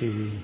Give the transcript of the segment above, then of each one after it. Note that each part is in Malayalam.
嘿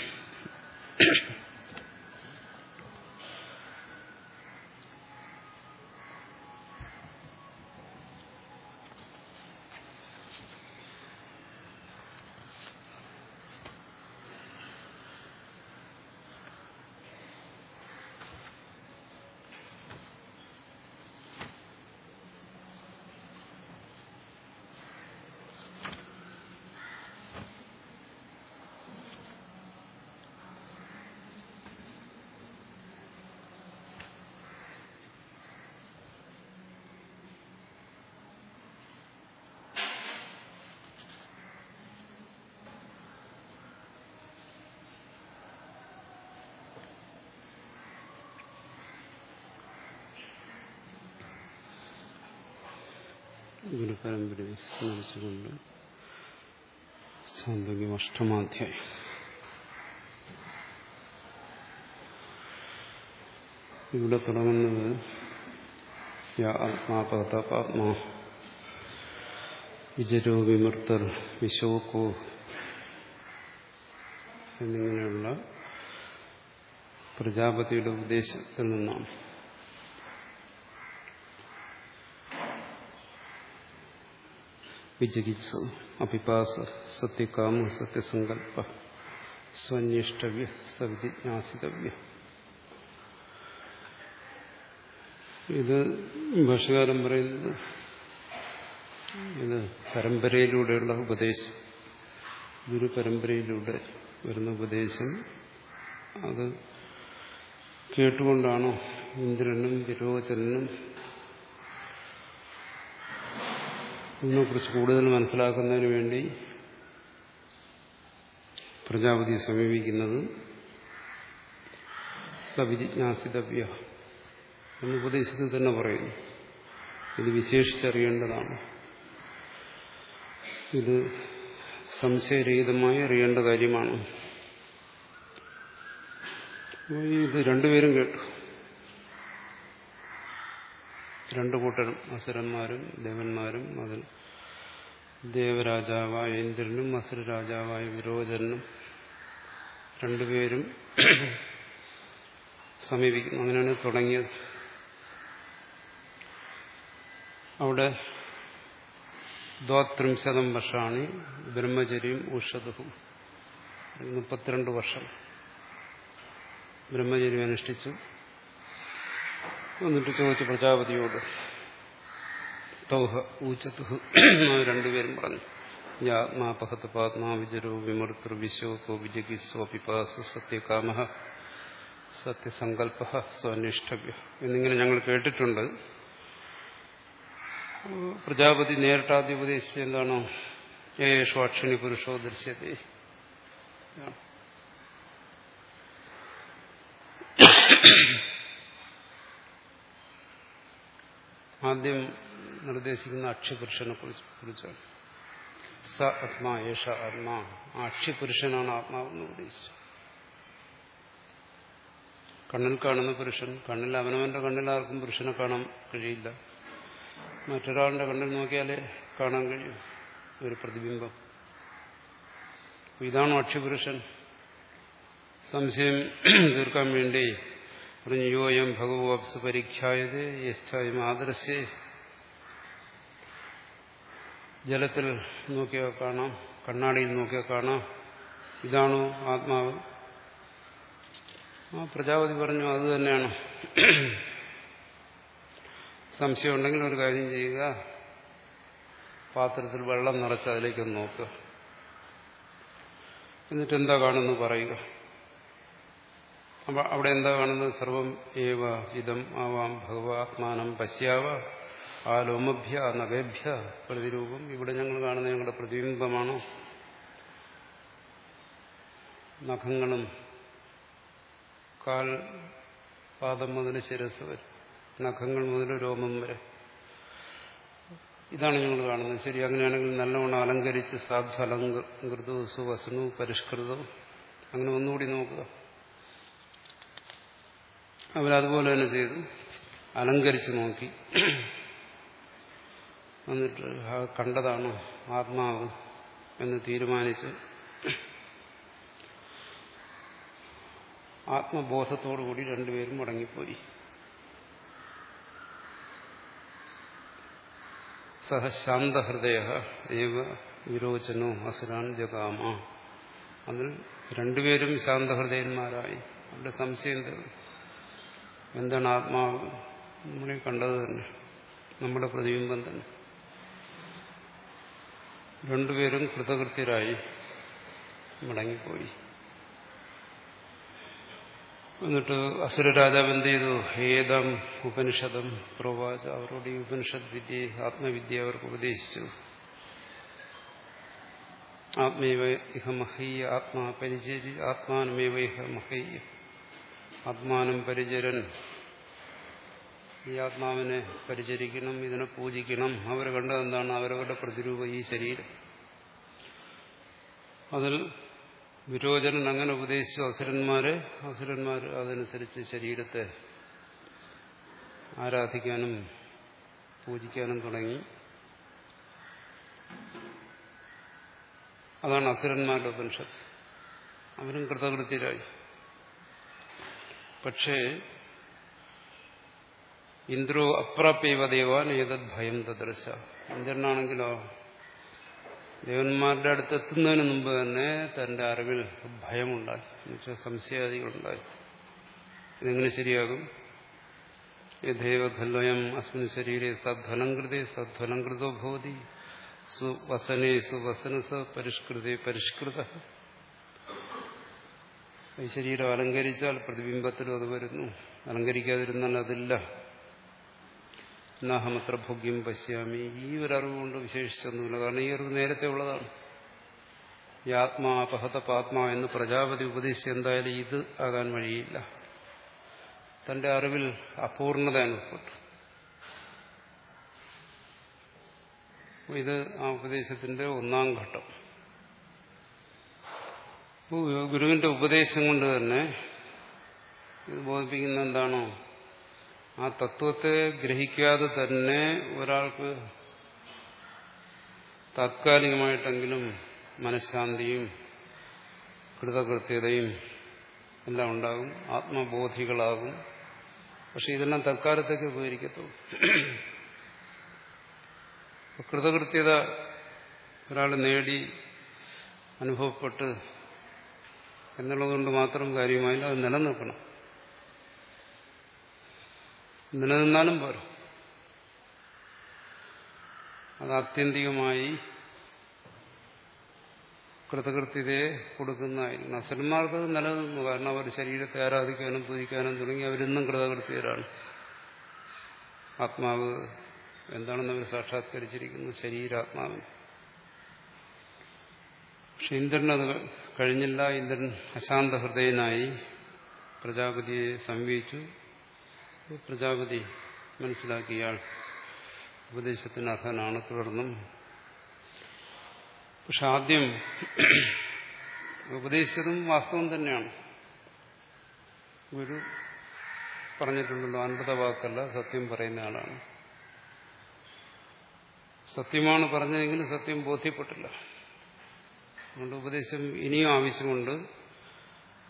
ഗുരുപരമ്പരയെ സ്മരിച്ചുകൊണ്ട് സാന്ദോഗ്യം അഷ്ടമാധ്യായം. ഇവിടെ തുടങ്ങുന്നത് ആത്മാപകതാത്മാ വിജരോ വിമർത്തർ വിശോകോ എന്നിങ്ങനെയുള്ള പ്രജാപതിയുടെ ഉപദേശത്തിൽ നിന്നാണ്. വിജഗിത്സ അഭിപാസ സത്യകാമ സത്യസങ്കല്പ സ്വന്വേഷ്ടവ്യ സവിജിജ്ഞാസിതവ്യ ഇത് ഭാഷകാരം പറയുന്നത് ഇത് പരമ്പരയിലൂടെയുള്ള ഉപദേശം. ഗുരു പരമ്പരയിലൂടെ വരുന്ന ഉപദേശം. അത് കേട്ടുകൊണ്ടാണോ ഇന്ദ്രനും വിരോചനും ഇതിനെക്കുറിച്ച് കൂടുതൽ മനസ്സിലാക്കുന്നതിന് വേണ്ടി പ്രജാപതി സമീപിക്കുന്നത് സവിജിജ്ഞാസിതവ്യ എന്ന് ഉപദേശത്തിൽ തന്നെ പറയുന്നു. ഇത് വിശേഷിച്ചറിയേണ്ടതാണ്. ഇത് സംശയരഹിതമായി അറിയേണ്ട കാര്യമാണ്. ഇത് രണ്ടുപേരും കേട്ടു. രണ്ടു കൂട്ടരും അസുരന്മാരും ദേവന്മാരും അതിൽ ദേവരാജാവായ ഇന്ദ്രനും അസുര രാജാവായ വിരോചനും രണ്ടുപേരും സമീപിക്കുന്നു. അങ്ങനെയാണ് തുടങ്ങിയത്. അവിടെ ദ്വാത്രിംശതം വർഷമാണ് ബ്രഹ്മചര്യം ഉഷതുഹും മുപ്പത്തിരണ്ട് വർഷം ബ്രഹ്മചര്യം അനുഷ്ഠിച്ചു. എന്നിട്ട് ചോദിച്ചു പ്രജാപതിയോട് തൗഹ ഊച്ചതുഹ് രണ്ടുപേരും പറഞ്ഞു. യാത്മാപഹത്ത് പാത്മാവിജരോ വിമർത്തൃ വിശോകോ വിജഗിസ്വ പിപാസ സത്യകാമ സത്യസങ്കല്പ സ്വനിഷ്ഠവ്യ. എന്നിങ്ങനെ ഞങ്ങൾ കേട്ടിട്ടുണ്ട്. പ്രജാപതി നേരിട്ടാദ്യം ഉപദേശിച്ച എന്താണോ? യേഷു അക്ഷിണി പുരുഷോ ദൃശ്യത്തെ. ആദ്യം നിർദ്ദേശിക്കുന്ന അക്ഷിപുരുഷനെ കുറിച്ചാണ് സ ആത്മാ യേഷ ആത്മാ. അക്ഷിപുരുഷനാണ് ആത്മാവെന്ന് ഉപദേശിച്ചത് കണ്ണിൽ കാണുന്ന പുരുഷൻ കണ്ണിൽ അവനവന്റെ കണ്ണിൽ ആർക്കും പുരുഷനെ കാണാൻ കഴിയില്ല. മറ്റൊരാളുടെ കണ്ണിൽ നോക്കിയാലേ കാണാൻ കഴിയും. ഒരു പ്രതിബിംബം. ഇതാണ് അക്ഷിപുരുഷൻ. സംശയം തീർക്കാൻ വേണ്ടി പറഞ്ഞു യോയം ഭഗവോപ്സ് പരീക്ഷായത് യശ്ചായം ആദർശേ ജലത്തിൽ നോക്കിയാൽ കാണാം കണ്ണാടിയിൽ നോക്കിയാൽ കാണാം. ഇതാണോ ആത്മാവ്? ആ പ്രജാപതി പറഞ്ഞു അത് തന്നെയാണ്. സംശയം ഉണ്ടെങ്കിൽ ഒരു കാര്യം ചെയ്യുക. പാത്രത്തിൽ വെള്ളം നിറച്ച് അതിലേക്കൊന്ന് നോക്കുക. എന്നിട്ട് എന്താ കാണുന്നു പറയുക. അപ്പൊ അവിടെ എന്താ കാണുന്നത്? സർവം ഏവ ഇതം ആവാം ഭഗവാത്മാനം പശ്യാവ ആ ലോമഭ്യ പ്രതിരൂപം. ഇവിടെ ഞങ്ങൾ കാണുന്ന ഞങ്ങളുടെ പ്രതിബിംബമാണോ? നഖങ്ങളും കാൽ പാദം മുതൽ ശിരസ് വരെ നഖങ്ങൾ മുതൽ രോമം വരെ. ഇതാണ് ഞങ്ങൾ കാണുന്നത്. ശരി അങ്ങനെയാണെങ്കിൽ നല്ലവണ്ണം അലങ്കരിച്ച് സാധു അലങ്കൃതവും സുവസനവും പരിഷ്കൃതവും. അങ്ങനെ ഒന്നുകൂടി നോക്കുക. അവരതുപോലെ തന്നെ ചെയ്തു. അലങ്കരിച്ച് നോക്കി. എന്നിട്ട് കണ്ടതാണ് ആത്മാവ് എന്ന് തീരുമാനിച്ച് ആത്മബോധത്തോടുകൂടി രണ്ടുപേരും മടങ്ങിപ്പോയി. സഹ ശാന്തഹൃദയ ഏവ വിരോചനോ അസുരാൻ ജഗാമ. അതിൽ രണ്ടുപേരും ശാന്തഹൃദയന്മാരായി. അവരുടെ സംശയം തീർന്നു. എന്താണ് ആത്മാവ് നമ്മളെ കണ്ടത് തന്നെ നമ്മുടെ പ്രതിബിംബം തന്നെ. രണ്ടുപേരും കൃതകൃത്യരായി മടങ്ങിപ്പോയി. എന്നിട്ട് അസുരരാജാവ് എന്ത് ചെയ്തു? ഏതം ഉപനിഷദം പ്രവാച അവരോട് ഈ ഉപനിഷത് വിദ്യ ആത്മവിദ്യ അവർക്ക് ഉപദേശിച്ചു. ആത്മേവ ഇഹ മഹയ്യ ആത്മാ പരിചരി ആത്മാനമേവ ഇഹ മഹയ്യ ആത്മാനം പരിചരൻ. ഈ ആത്മാവിനെ പരിചരിക്കണം ഇതിനെ പൂജിക്കണം. അവർ കണ്ടതെന്താണ് അവരവരുടെ പ്രതിരൂപം ഈ ശരീരം. അതിൽ വിരോചനൻ അങ്ങനെ ഉപദേശിച്ചു. അസുരന്മാരെ അസുരന്മാർ അതനുസരിച്ച് ശരീരത്തെ ആരാധിക്കാനും പൂജിക്കാനും തുടങ്ങി. അതാണ് അസുരന്മാരുടെ ഉപനിഷത്ത്. അവരും കൃതകൃത്യരായി. പക്ഷേ ഇന്ദ്രോ അപ്രാപ്യവ ദേവാൻ ഏതത് ഭയം തദർശ ഇന്ദ്രനാണെങ്കിലോ ദേവന്മാരുടെ അടുത്ത് എത്തുന്നതിന് മുമ്പ് തന്നെ തന്റെ അറിവിൽ ഭയമുണ്ടായി. എന്നുവെച്ചാൽ സംശയാദികളുണ്ടായി. ഇതെങ്ങനെ ശരിയാകും? യഥേവ ഖല്വയം അസ്മിൻ ശരീരെ സധ്വലംകൃതേ സധ്വലംകൃതോ ഭവതി. സുവസനേ സുവസനസ പരിഷ്കൃതി പരിഷ്കൃത. ഈ ശരീരം അലങ്കരിച്ചാൽ പ്രതിബിംബത്തിലും അത് വരുന്നു. അലങ്കരിക്കാതിരുന്നാൽ അതില്ല. നാഹമത്ര ഭോഗ്യം പശ്യാമി. ഈ ഒരു അറിവ് കൊണ്ട് വിശേഷിച്ചൊന്നുമില്ല. കാരണം ഈ അറിവ് നേരത്തെ ഉള്ളതാണ്. ഈ ആത്മാ അപഹത പാത്മാ എന്ന് പ്രജാപതി ഉപദേശിച്ച് എന്തായാലും ഇത് ആകാൻ വഴിയില്ല. തന്റെ അറിവിൽ അപൂർണത അനുഭവപ്പെട്ടു. ഇത് ആ ഉപദേശത്തിന്റെ ഒന്നാം ഘട്ടം. ഗുരുവിന്റെ ഉപദേശം കൊണ്ട് തന്നെ ഇത് ബോധിപ്പിക്കുന്ന എന്താണോ? ആ തത്വത്തെ ഗ്രഹിക്കാതെ തന്നെ ഒരാൾക്ക് താത്കാലികമായിട്ടെങ്കിലും മനഃശാന്തിയും കൃതകൃത്യതയും എല്ലാം ഉണ്ടാകും ആത്മബോധികളാകും. പക്ഷെ ഇതെല്ലാം തൽക്കാലത്തേക്ക് ഉപകരിക്കത്തുള്ളൂ. കൃതകൃത്യത ഒരാൾ നേടി അനുഭവപ്പെട്ട് എന്നുള്ളതുകൊണ്ട് മാത്രം കാര്യമായില്ല അത് നിലനിൽക്കണം. നിലനിന്നാലും പോരും. അത് ആത്യന്തികമായി കൃതകൃത്യതയെ കൊടുക്കുന്നതായിരുന്നു അസുരന്മാർക്ക് അത് നിലനിന്നു. കാരണം അവർ ശരീരത്തെ ആരാധിക്കാനും പൂജിക്കാനും തുടങ്ങി അവരിന്നും കൃതകൃത്യരാണ്. ആത്മാവ് എന്താണെന്ന് അവർ സാക്ഷാത്കരിച്ചിരിക്കുന്നു? ശരീരാത്മാവിന്. പക്ഷെ ഇന്ദ്രനത് കഴിഞ്ഞില്ല. ഇന്ദ്രൻ അശാന്ത ഹൃദയനായി പ്രജാപതിയെ സമീപിച്ചു. പ്രജാപതി മനസ്സിലാക്കിയാൽ ഉപദേശത്തിന് അർഹനാണ്. തുടർന്നും പക്ഷെ ആദ്യം ഉപദേശിച്ചതും വാസ്തവം തന്നെയാണ്. ഗുരു പറഞ്ഞിട്ടുണ്ടല്ലോ അൻപത വാക്കല്ല സത്യം പറയുന്ന ആളാണ്. സത്യമാണ് പറഞ്ഞതെങ്കിലും സത്യം ബോധ്യപ്പെട്ടില്ല. അതുകൊണ്ട് ഉപദേശം ഇനിയും ആവശ്യമുണ്ട്.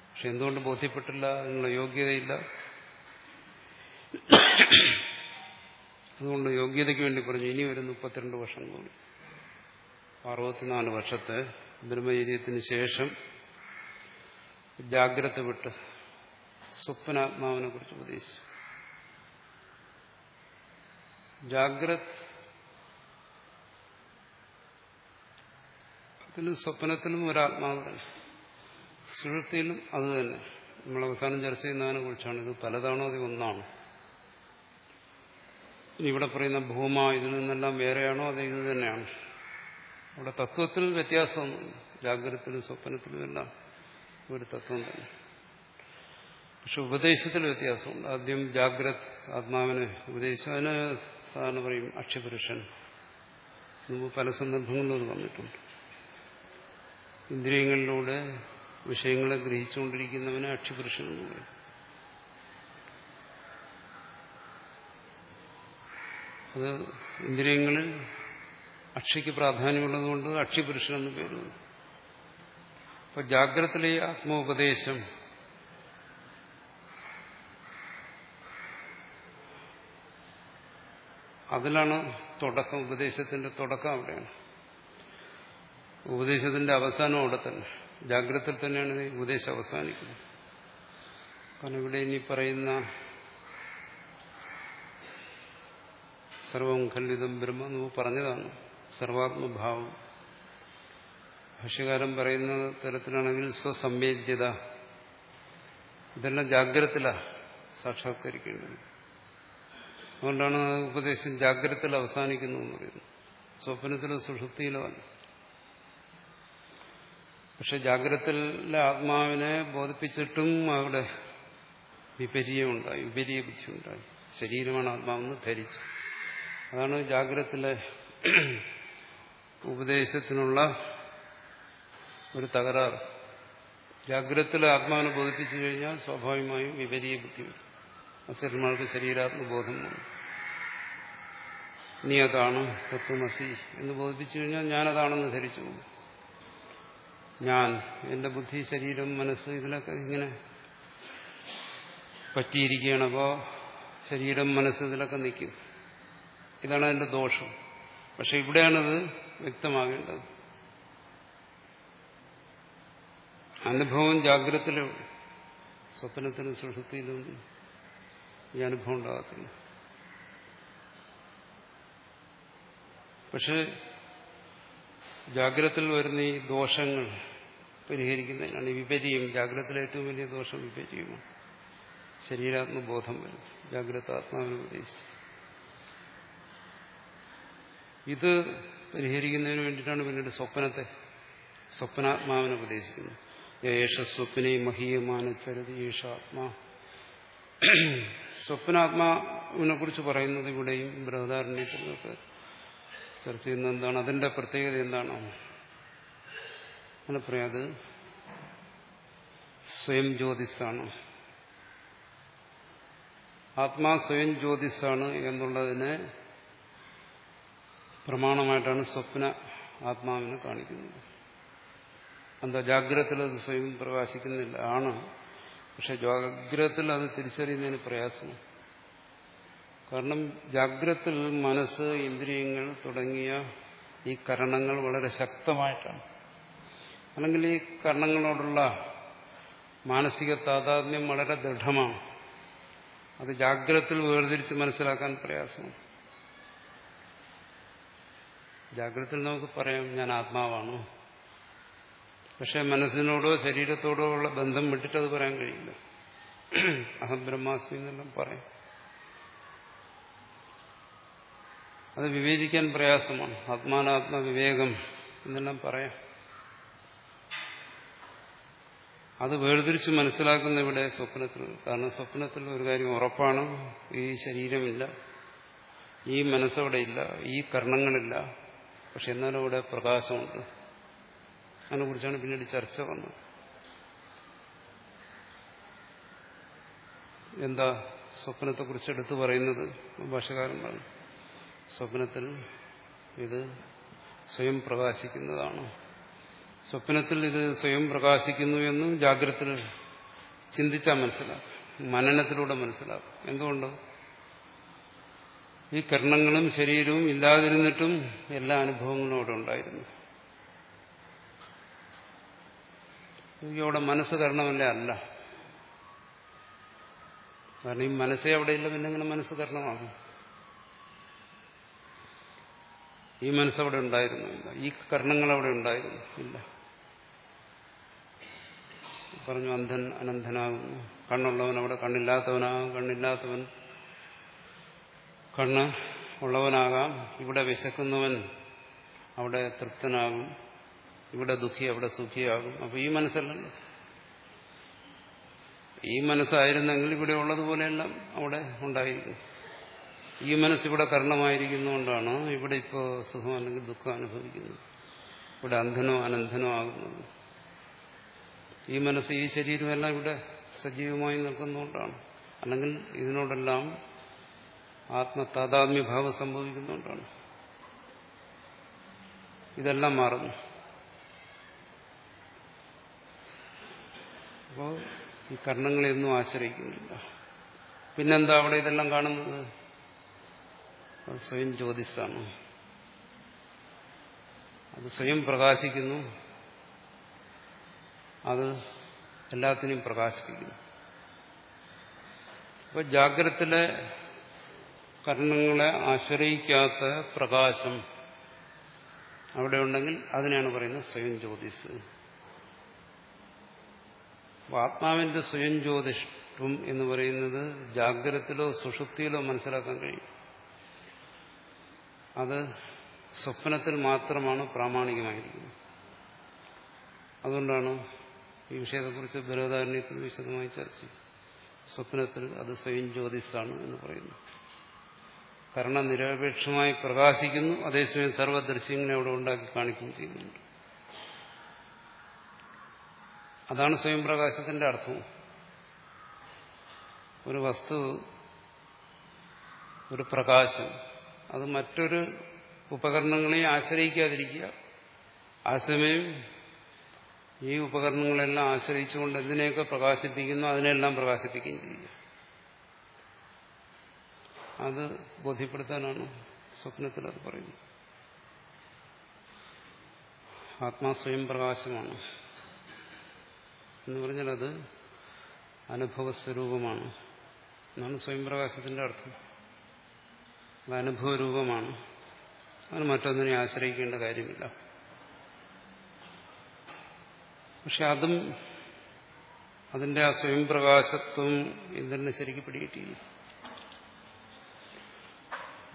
പക്ഷെ എന്തുകൊണ്ട് ബോധ്യപ്പെട്ടില്ല നിങ്ങളുടെ യോഗ്യതയില്ല. അതുകൊണ്ട് യോഗ്യതയ്ക്ക് വേണ്ടി പറഞ്ഞു. ഇനി ഒരു മുപ്പത്തിരണ്ട് വർഷം കൂടി. അറുപത്തിനാല് വർഷത്തെ ബ്രഹ്മചര്യത്തിന് ശേഷം ജാഗ്രത വിട്ട് സ്വപ്നാത്മാവിനെ കുറിച്ച് ഉപദേശിച്ചു. ജാഗ്രത് ത്തിലും സ്വപ്നത്തിലും ഒരാത്മാവ് തന്നെ സുഹൃത്തിയിലും അത് തന്നെ. നമ്മൾ അവസാനം ചർച്ച ചെയ്യുന്നതിനെ കുറിച്ചാണ്. ഇത് പലതാണോ അത് ഒന്നാണ്. ഇവിടെ പറയുന്ന ഭൂമ ഇതിൽ നിന്നെല്ലാം വേറെയാണോ? അത് ഇത് തന്നെയാണ്. അവിടെ തത്വത്തിൽ വ്യത്യാസമൊന്നുമില്ല. ജാഗ്രതത്തിലും സ്വപ്നത്തിലും എല്ലാം ഒരു തത്വം തന്നെ. പക്ഷെ ഉപദേശത്തിൽ വ്യത്യാസമുണ്ട്. ആദ്യം ജാഗ്രത് ആത്മാവിനെ ഉപദേശിച്ചു. അതിന് സാധാരണ പറയും അക്ഷപുരുഷൻ പല സന്ദർഭങ്ങളിലും അത് വന്നിട്ടുണ്ട്. ഇന്ദ്രിയങ്ങളിലൂടെ വിഷയങ്ങളെ ഗ്രഹിച്ചുകൊണ്ടിരിക്കുന്നവനെ അക്ഷിപുരുഷൻ എന്ന് പറയും അത് ഇന്ദ്രിയങ്ങളിൽ അക്ഷിക്ക് പ്രാധാന്യമുള്ളതുകൊണ്ട് അക്ഷിപുരുഷൻ എന്ന് പേര് അപ്പൊ ജാഗ്രതയിലെ ആത്മോപദേശം അതിലാണ് തുടക്കം ഉപദേശത്തിന്റെ തുടക്കം അവിടെയാണ്. ഉപദേശത്തിന്റെ അവസാനം അവിടെ തന്നെ. ജാഗ്രതയിൽ തന്നെയാണ് ഉപദേശം അവസാനിക്കുന്നത്. കാരണം ഇവിടെ ഇനി പറയുന്ന സർവം ഖലിതം ബ്രഹ്മ എന്ന് പറഞ്ഞതാണ്. സർവാത്മഭാവം. ഭാഷ്യകാരൻ പറയുന്ന തരത്തിലാണെങ്കിൽ സ്വസംവേദ്യത. ഇതെല്ലാം ജാഗ്രതത്തിലാണ് സാക്ഷാത്കരിക്കേണ്ടത്. അതുകൊണ്ടാണ് ഉപദേശം ജാഗ്രതയിൽ അവസാനിക്കുന്നു എന്ന് പറയുന്നത്. സ്വപ്നത്തിലോ സുഷുപ്തിയിലോ അല്ല. പക്ഷെ ജാഗ്രതത്തിലെ ആത്മാവിനെ ബോധിപ്പിച്ചിട്ടും അവിടെ വിപരീയമുണ്ടായി വിപരീയ ബുദ്ധി ഉണ്ടായി. ശരീരമാണ് ആത്മാവെന്ന് ധരിച്ചു. അതാണ് ജാഗ്രതത്തിലെ ഉപദേശത്തിനുള്ള ഒരു തകരാറ്. ജാഗ്രതത്തിലെ ആത്മാവിനെ ബോധിപ്പിച്ചു കഴിഞ്ഞാൽ സ്വാഭാവികമായും വിപരീയ ബുദ്ധി വരും. അസുരന്മാർക്ക് ശരീരാത്മബോധം വന്നു. നീ അതാണ് തത്വമസി എന്ന് ബോധിപ്പിച്ചു കഴിഞ്ഞാൽ ഞാനതാണെന്ന് ധരിച്ചു പോകും. ഞാൻ എന്റെ ബുദ്ധി ശരീരം മനസ്സ് ഇതിലൊക്കെ ഇങ്ങനെ പറ്റിയിരിക്കുകയാണ്. അപ്പോൾ ശരീരം മനസ്സ് ഇതിലൊക്കെ നിൽക്കും. ഇതാണ് അതിന്റെ ദോഷം. പക്ഷെ ഇവിടെയാണത് വ്യക്തമാകേണ്ടത്. അനുഭവം ജാഗ്രതയിലും സ്വപ്നത്തിലും സുഷുപ്തിയിലും ഈ അനുഭവം ഉണ്ടാകത്തില്ല. പക്ഷെ ജാഗ്രതയിൽ വരുന്ന ഈ ദോഷങ്ങൾ പരിഹരിക്കുന്നതിനാണ് വിപരീയം ജാഗ്രതയിലെ ഏറ്റവും വലിയ ദോഷം വിപര്യമാണ് ശരീരാത്മബോധം വരും ജാഗ്രത ആത്മാവിനെ ഇത് പരിഹരിക്കുന്നതിന് വേണ്ടിയിട്ടാണ് പിന്നീട് സ്വപ്നത്തെ സ്വപ്നാത്മാവിനെ ഉപദേശിക്കുന്നത് യേശ സ്വപ്നെ മഹീയമാന ചരത് ആത്മാ സ്വപ്നാത്മാവിനെ കുറിച്ച് പറയുന്നത് ഇവിടെയും ബൃഹദാരണ്യത്തിലൊക്കെ ചർച്ച ചെയ്യുന്നത് എന്താണ്? അതിന്റെ പ്രത്യേകത എന്താണ്? അങ്ങനെ പറയാം അത് സ്വയം ജ്യോതിസാണ് ആത്മാ സ്വയം ജ്യോതിസാണ് എന്നുള്ളതിനെ പ്രമാണമായിട്ടാണ് സ്വപ്ന ആത്മാവിനെ കാണിക്കുന്നത്. എന്താ ജാഗ്രതത്തിൽ അത് സ്വയം പ്രകാശിക്കുന്നില്ല ആണ്. പക്ഷെ ജാഗ്രതത്തിൽ അത് തിരിച്ചറിയുന്നതിന് പ്രയാസമാണ്. കാരണം ജാഗ്രത്തിൽ മനസ്സ് ഇന്ദ്രിയങ്ങൾ തുടങ്ങിയ ഈ കരണങ്ങൾ വളരെ ശക്തമായിട്ടാണ്. അല്ലെങ്കിൽ ഈ കർണങ്ങളോടുള്ള മാനസിക താതാത്മ്യം വളരെ ദൃഢമാണ്. അത് ജാഗ്രതത്തിൽ വേർതിരിച്ച് മനസ്സിലാക്കാൻ പ്രയാസമാണ്. ജാഗ്രതയിൽ നമുക്ക് പറയാം ഞാൻ ആത്മാവാണ്. പക്ഷെ മനസ്സിനോടോ ശരീരത്തോടോ ഉള്ള ബന്ധം വിട്ടിട്ടത് പറയാൻ കഴിയില്ല. അഹം ബ്രഹ്മാസ്മി എന്നെല്ലാം പറയാം. അത് വിവേചിക്കാൻ പ്രയാസമാണ്. ആത്മാനാത്മ വിവേകം എന്നെല്ലാം പറയാം. അത് വേർതിരിച്ച് മനസ്സിലാക്കുന്ന ഇവിടെ സ്വപ്നത്തിൽ കാരണം സ്വപ്നത്തിൽ ഒരു കാര്യം ഉറപ്പാണ് ഈ ശരീരമില്ല ഈ മനസ്സവിടെ ഇല്ല ഈ കർണങ്ങളില്ല. പക്ഷെ എന്നാലും അവിടെ പ്രകാശമുണ്ട്. അതിനെക്കുറിച്ചാണ് പിന്നീട് ചർച്ച വന്നത്. എന്താ സ്വപ്നത്തെക്കുറിച്ച് എടുത്തു പറയുന്നത് ഭാഷകാരൻ സ്വപ്നത്തിൽ ഇത് സ്വയം പ്രകാശിക്കുന്നതാണ്. സ്വപ്നത്തിൽ ഇത് സ്വയം പ്രകാശിക്കുന്നു എന്ന് ജാഗ്രത ചിന്തിച്ചാൽ മനസ്സിലാക്കും. മനനത്തിലൂടെ മനസ്സിലാക്കും. എന്തുകൊണ്ട്? ഈ കർണങ്ങളും ശരീരവും ഇല്ലാതിരുന്നിട്ടും എല്ലാ അനുഭവങ്ങളും അവിടെ ഉണ്ടായിരുന്നു. അവിടെ മനസ്സ് കരണമല്ലേ അല്ല. കാരണം ഈ മനസ്സേ അവിടെ ഇല്ല പിന്നെ ഇങ്ങനെ മനസ്സ് കരണമാകും ഈ മനസ്സവിടെ ഉണ്ടായിരുന്നില്ല. ഈ കർണങ്ങൾ അവിടെ ഉണ്ടായിരുന്നു ഇല്ല പറഞ്ഞു അന്ധൻ അനന്തനാകുന്നു കണ്ണുള്ളവൻ അവിടെ കണ്ണില്ലാത്തവനാകും കണ്ണില്ലാത്തവൻ കണ്ണ് ഉള്ളവനാകാം. ഇവിടെ വിശക്കുന്നവൻ അവിടെ തൃപ്തനാകും. ഇവിടെ ദുഃഖി അവിടെ സുഖിയാകും. അപ്പൊ ഈ മനസ്സല്ലല്ലോ. ഈ മനസ്സായിരുന്നെങ്കിൽ ഇവിടെ ഉള്ളതുപോലെയെല്ലാം അവിടെ ഉണ്ടായിരിക്കും. ഈ മനസ്സിവിടെ കർണമായിരിക്കുന്നതുകൊണ്ടാണ് ഇവിടെ ഇപ്പോൾ സുഖം അല്ലെങ്കിൽ ദുഃഖം അനുഭവിക്കുന്നത്. ഇവിടെ അന്ധനോ അനന്തനോ ആകുന്നത്. ഈ മനസ്സ് ഈ ശരീരമെല്ലാം ഇവിടെ സജീവമായി നിൽക്കുന്നതുകൊണ്ടാണ്. അല്ലെങ്കിൽ ഇതിനോടെല്ലാം ആത്മതാതാത്മ്യഭാവം സംഭവിക്കുന്നതുകൊണ്ടാണ്. ഇതെല്ലാം മാറുന്നു. അപ്പോൾ ഈ കർണങ്ങളെയൊന്നും ആശ്രയിക്കുന്നില്ല. പിന്നെന്താ അവിടെ ഇതെല്ലാം കാണുന്നത്? സ്വയം ജ്യോതിസാണ് അത് സ്വയം പ്രകാശിക്കുന്നു. അത് എല്ലാത്തിനെയും പ്രകാശിപ്പിക്കുന്നു. അപ്പോൾ ജാഗ്രതത്തിലെ കർണങ്ങളെ ആശ്രയിക്കാത്ത പ്രകാശം അവിടെ ഉണ്ടെങ്കിൽ അതിനെയാണ് പറയുന്നത് സ്വയം ജ്യോതിസ്. ആത്മാവിന്റെ സ്വയം ജ്യോതിഷം എന്ന് പറയുന്നത് ജാഗ്രതത്തിലോ സുഷുപ്തിയിലോ മനസ്സിലാക്കാൻ കഴിയും. അത് സ്വപ്നത്തിൽ മാത്രമാണ് പ്രാമാണികമായിരിക്കുന്നത്. അതുകൊണ്ടാണ് ഈ വിഷയത്തെക്കുറിച്ച് ബൃഹദാരണ്യത്തിൽ വിശദമായി ചർച്ച ചെയ്യും. സ്വപ്നത്തിൽ അത് സ്വയം ജ്യോതിസാണ് എന്ന് പറയുന്നു. കാരണം നിരപേക്ഷമായി പ്രകാശിക്കുന്നു അതേസമയം സർവദൃശ്യങ്ങളെ അവിടെ ഉണ്ടാക്കി കാണിക്കുകയും ചെയ്യുന്നുണ്ട്. അതാണ് സ്വയം പ്രകാശത്തിന്റെ അർത്ഥം. ഒരു വസ്തു ഒരു പ്രകാശം അത് മറ്റൊരു ഉപകരണങ്ങളെയും ആശ്രയിക്കാതിരിക്കുക. ആ സമയം ഈ ഉപകരണങ്ങളെല്ലാം ആശ്രയിച്ചുകൊണ്ട് എന്തിനെയൊക്കെ പ്രകാശിപ്പിക്കുന്നു അതിനെല്ലാം പ്രകാശിപ്പിക്കുകയും ചെയ്യുക. അത് ബോധ്യപ്പെടുത്താനാണ് സ്വപ്നത്തിൽ അത് പറയുന്നത്. ആത്മാ സ്വയം പ്രകാശമാണ്. എന്ന് പറഞ്ഞാൽ അത് അനുഭവസ്വരൂപമാണ്. എന്നാണ് സ്വയം പ്രകാശത്തിന്റെ അർത്ഥം. അത് അനുഭവരൂപമാണ്. അതിന് മറ്റൊന്നിനെ ആശ്രയിക്കേണ്ട കാര്യമില്ല. പക്ഷെ അതും അതിന്റെ ആ സ്വയം പ്രകാശത്വം ഇന്ദ്രനെ ശരിക്കും പിടികിട്ടിയില്ല.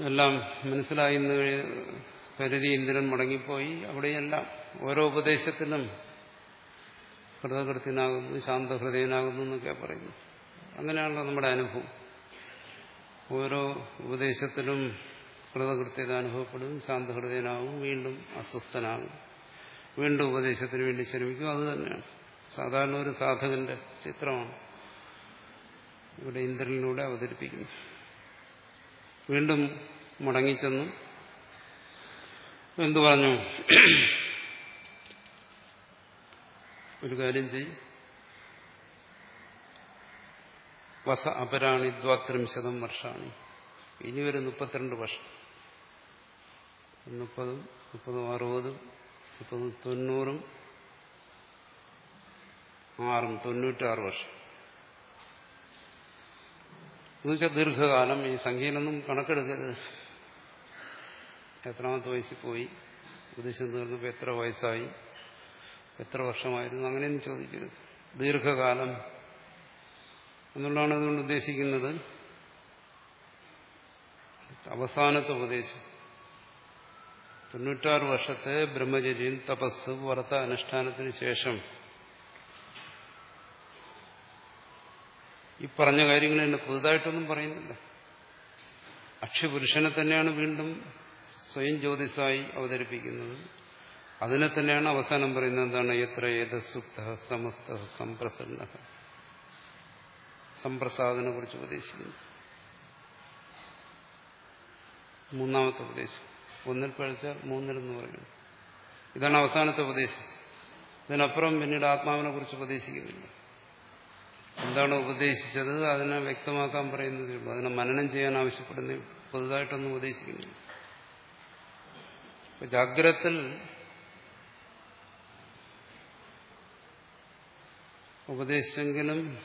എല്ലാം മനസ്സിലായി എന്ന് കരുതി ഇന്ദ്രൻ മടങ്ങിപ്പോയി. അവിടെയെല്ലാം ഓരോ ഉപദേശത്തിനും കൃതകൃത്യനാകുന്നു ശാന്തഹൃദയനാകുന്നു എന്നൊക്കെ പറയുന്നു. അങ്ങനെയാണല്ലോ നമ്മുടെ അനുഭവം. ഓരോ ഉപദേശത്തിലും കൃതകൃത്യത അനുഭവപ്പെടും ശാന്തഹൃദയനാകും വീണ്ടും അസ്വസ്ഥനാകും വീണ്ടും ഉപദേശത്തിന് വേണ്ടി ശ്രമിക്കും. അത് തന്നെയാണ്. സാധാരണ ഒരു സാധകന്റെ ചിത്രമാണ്. ഇവിടെ ഇന്ദ്രനിലൂടെ അവതരിപ്പിക്കുന്നു. വീണ്ടും മടങ്ങിച്ചെന്നു. എന്തു പറഞ്ഞു? ഒരു കാര്യം ചെയ്യും. വസ അപരാണി ദ്വാത്രിംശതം വർഷാണി. ഇനി ഒരു മുപ്പത്തിരണ്ട് വർഷം. മുപ്പതും മുപ്പതും അറുപതും മുപ്പതും തൊണ്ണൂറും ആറും തൊണ്ണൂറ്റാറ് വർഷം. എന്നുവെച്ചാൽ ദീർഘകാലം ഈ സംഖ്യയിലൊന്നും കണക്കെടുക്കരുത്. എത്രാമത്തെ വയസ്സിൽ പോയി ഉദ്ദേശം തീർന്നപ്പോൾ എത്ര വയസ്സായി എത്ര വർഷമായിരുന്നു അങ്ങനെയൊന്നും ചോദിക്കരുത്. ദീർഘകാലം എന്നുള്ളതാണ് അതുകൊണ്ട് ഉദ്ദേശിക്കുന്നത്. അവസാനത്തെ ഉപദേശം. തൊണ്ണൂറ്റാറ് വർഷത്തെ ബ്രഹ്മചര്യം തപസ് വ്രത അനുഷ്ഠാനത്തിന് ശേഷം ഈ പറഞ്ഞ കാര്യങ്ങൾ എന്നെ പുതുതായിട്ടൊന്നും പറയുന്നില്ല. അക്ഷപുരുഷനെ തന്നെയാണ് വീണ്ടും സ്വയം ജ്യോതിസായി അവതരിപ്പിക്കുന്നത്. അതിനെ തന്നെയാണ് അവസാനം പറയുന്നത് എന്താണ്? എത്ര ഏത് സുപ്ത സമസ്ത സംപ്രസന്ന സംപ്രസാദനെ കുറിച്ച് ഉപദേശിക്കുന്നു. മൂന്നാമത്തെ ഉപദേശം. ഒന്നിൽ പഴിച്ചാൽ മൂന്നിലെന്ന് പറയുന്നു ഇതാണ് അവസാനത്തെ ഉപദേശം. ഇതിനപ്പുറം പിന്നീട് ആത്മാവിനെ കുറിച്ച് ഉപദേശിക്കുന്നില്ല. എന്താണ് ഉപദേശിച്ചത്? അതിനെ വ്യക്തമാക്കാൻ പറയുന്നതേ ഉള്ളൂ. അതിനെ മനനം ചെയ്യാൻ ആവശ്യപ്പെടുന്ന പുതുതായിട്ടൊന്നും ഉപദേശിക്കുന്നില്ല. ജാഗ്രത്തിൽ ഉപദേശിച്ചെങ്കിലും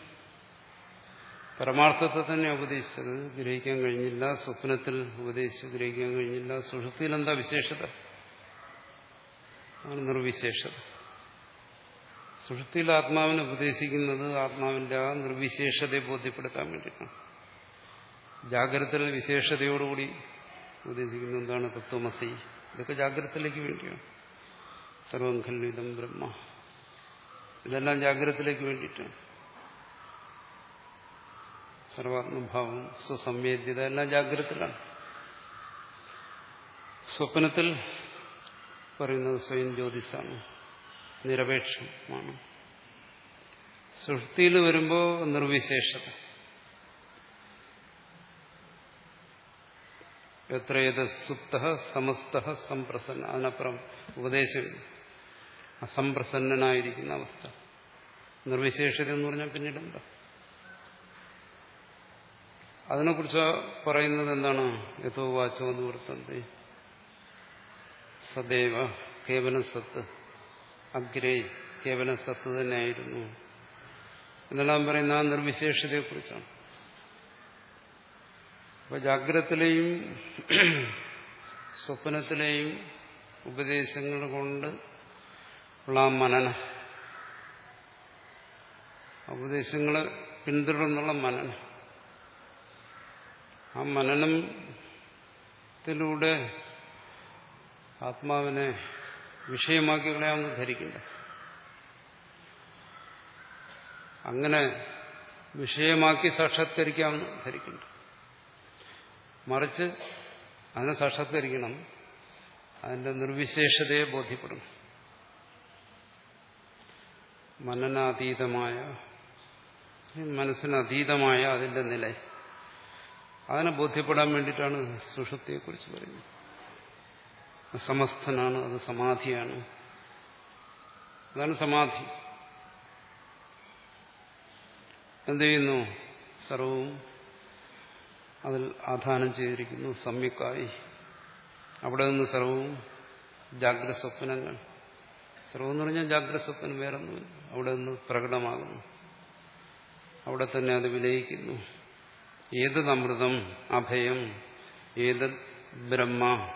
പരമാർത്ഥത്തെ തന്നെ ഉപദേശിച്ചത് ഗ്രഹിക്കാൻ കഴിഞ്ഞില്ല സ്വപ്നത്തിൽ ഉപദേശിച്ച് ഗ്രഹിക്കാൻ കഴിഞ്ഞില്ല. സുഷുപ്തിയിൽ എന്താ വിശേഷത? ആണ് നിർവിശേഷത. സുഷുപ്തിയിൽ ആത്മാവിനെ ഉപദേശിക്കുന്നത് ആത്മാവിന്റെ ആ നിർവിശേഷതയെ ബോധ്യപ്പെടുത്താൻ വേണ്ടിയിട്ടാണ്. ജാഗ്രതയിൽ വിശേഷതയോടുകൂടി ഉപദേശിക്കുന്ന എന്താണ്? തത്വമസി. ഇതൊക്കെ ജാഗ്രതത്തിലേക്ക് വേണ്ടിയാണ്. സർവം ഖല്ലിതം ബ്രഹ്മ. ഇതെല്ലാം ജാഗ്രതത്തിലേക്ക് വേണ്ടിയിട്ടാണ്. സർവാത്മഭാവം സ്വസംവേദ്യത എല്ലാം ജാഗ്രതത്തിലാണ്. സ്വപ്നത്തിൽ പറയുന്നത് സ്വയം ജ്യോതിസാണ് നിരപേക്ഷമാണ്. സൃഷ്ടിയിൽ വരുമ്പോൾ നിർവിശേഷത. എത്രയത് സുപ്ത സമസ്ത സംപ്രസന്ന അതിനപ്പുറം ഉപദേശം അസംപ്രസന്നനായിരിക്കുന്ന അവസ്ഥ. നിർവിശേഷത എന്ന് പറഞ്ഞാൽ പിന്നീട് എന്താ അതിനെക്കുറിച്ച് പറയുന്നത് എന്താണ്? യഥോ വാച്ചോ എന്ന് വൃത്തന്തി. സദൈവ കേവല സത്ത്. അഗ്രേ കേവല സത്ത് തന്നെയായിരുന്നു. എന്നെല്ലാം പറയുന്ന ആ നിർവിശേഷതയെക്കുറിച്ചാണ്. അപ്പൊ ജാഗ്രതത്തിലെയും സ്വപ്നത്തിലെയും ഉപദേശങ്ങൾ കൊണ്ട് ഉള്ള ആ മനന. ഉപദേശങ്ങളെ പിന്തുടർന്നുള്ള മനനം. ആ മനനത്തിലൂടെ ആത്മാവിനെ വിഷയമാക്കി കളയാമെന്ന് ധരിക്കണ്ട അങ്ങനെ വിഷയമാക്കി സാക്ഷാത്കരിക്കാമെന്ന് ധരിക്കണ്ട മറിച്ച് അതിനെ സാക്ഷാത്കരിക്കണം അതിന്റെ നിർവിശേഷതയെ ബോധ്യപ്പെടും. മനനാതീതമായ മനസ്സിനതീതമായ അതിന്റെ നില. അതിനെ ബോധ്യപ്പെടാൻ വേണ്ടിയിട്ടാണ് സുഷുപ്തിയെക്കുറിച്ച് പറയുന്നത്. സമസ്തനാണ് അത് സമാധിയാണ്. അതാണ് സമാധി. എന്ത് ചെയ്യുന്നു? സർവവും അതിൽ ആധാനം ചെയ്തിരിക്കുന്നു സമ്യക്കായി. അവിടെ നിന്ന് സർവവും ജാഗ്രത സ്വപ്നങ്ങൾ സർവം എന്ന് പറഞ്ഞാൽ ജാഗ്രത സ്വപ്നം വേറൊന്നുമില്ല. അവിടെ നിന്ന് പ്രകടമാകുന്നു. അവിടെ തന്നെ അത് വിലയിക്കുന്നു. ഏതത് അമൃതം അഭയം ഏതത് ബ്രഹ്മ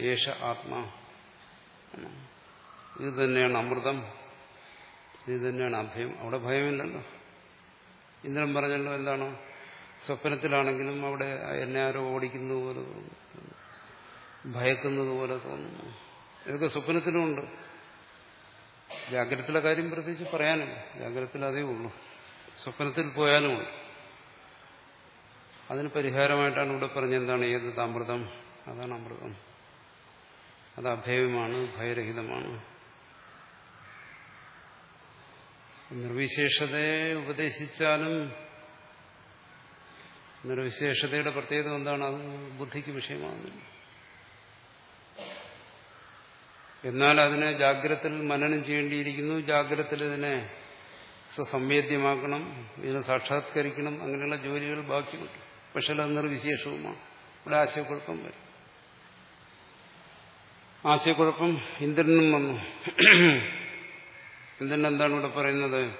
ഏഷ ആത്മാ. ഇത് തന്നെയാണ് അമൃതം ഇത് തന്നെയാണ് അഭയം. അവിടെ ഭയമില്ലല്ലോ. ഇന്ദ്രൻ പറഞ്ഞല്ലോ എന്താണ്? സ്വപ്നത്തിലാണെങ്കിലും അവിടെ എന്നെ ആരോ ഓടിക്കുന്നത് പോലെ തോന്നുന്നു. ഭയക്കുന്നത് പോലെ തോന്നുന്നു. ഇതൊക്കെ സ്വപ്നത്തിലുമുണ്ട്. ജാഗ്രതയിലെ കാര്യം പ്രത്യേകിച്ച് പറയാനില്ല. ജാഗ്രതത്തിൽ അതേ ഉള്ളൂ. സ്വപ്നത്തിൽ പോയാലുമുണ്ട്. അതിന് പരിഹാരമായിട്ടാണ് ഇവിടെ പറഞ്ഞത് എന്താണ് ഏത് അമൃതം അതാണ് അമൃതം. അത് അഭയമാണ് ഭയരഹിതമാണ്. നിർവിശേഷതയെ ഉപദേശിച്ചാലും നിർവിശേഷതയുടെ പ്രത്യേകത എന്താണ്? അത് ബുദ്ധിക്ക് വിഷയമാകുന്നില്ല എന്നാൽ അതിനെ ജാഗ്രത്തിൽ മനനം ചെയ്യേണ്ടിയിരിക്കുന്നു. ജാഗ്രത്തിൽ ഇതിനെ സ്വസംവേദ്യമാക്കണം. ഇതിനെ സാക്ഷാത്കരിക്കണം. അങ്ങനെയുള്ള ജോലികൾ ബാക്കിയുണ്ട്. പക്ഷെ അത് നിർവിശേഷവുമാണ്. ഇവിടെ ആശയക്കുഴപ്പം വരും. ആശയക്കുഴപ്പം ഇന്ദ്രനും വന്നു. ഇന്ദ്രൻ എന്താണ് ഇവിടെ പറയുന്നത്?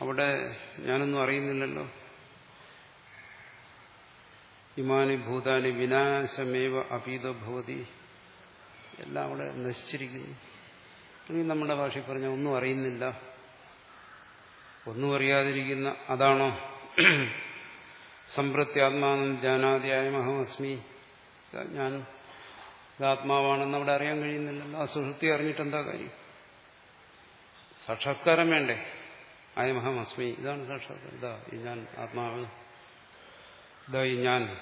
അവിടെ ഞാനൊന്നും അറിയുന്നില്ലല്ലോ. ഇമാനി ഭൂതാനി വിനാശമേവ അപീത ഭവതി. എല്ലാം അവിടെ നശിച്ചിരിക്കുന്നു. അല്ലെങ്കിൽ നമ്മുടെ ഭാഷയിൽ പറഞ്ഞ ഒന്നും അറിയുന്നില്ല. ഒന്നും അറിയാതിരിക്കുന്ന അതാണോ? സമ്പ്രത്യാത്മാനം ജാനാദിയായ മഹമസ്മി ഞാൻ ഇതാത്മാവാണെന്ന് അവിടെ അറിയാൻ കഴിയുന്നില്ലല്ലോ. ആ സുഹൃത്തി അറിഞ്ഞിട്ട് എന്താ കാര്യം? സാക്ഷാത്കാരം വേണ്ടേ? അയമഹമസ്മി ഇതാണ് സാക്ഷാത്കാരം. ഇതാ ഈ ഞാൻ ആത്മാവ്. ഇതാ ഈ ഞാൻ.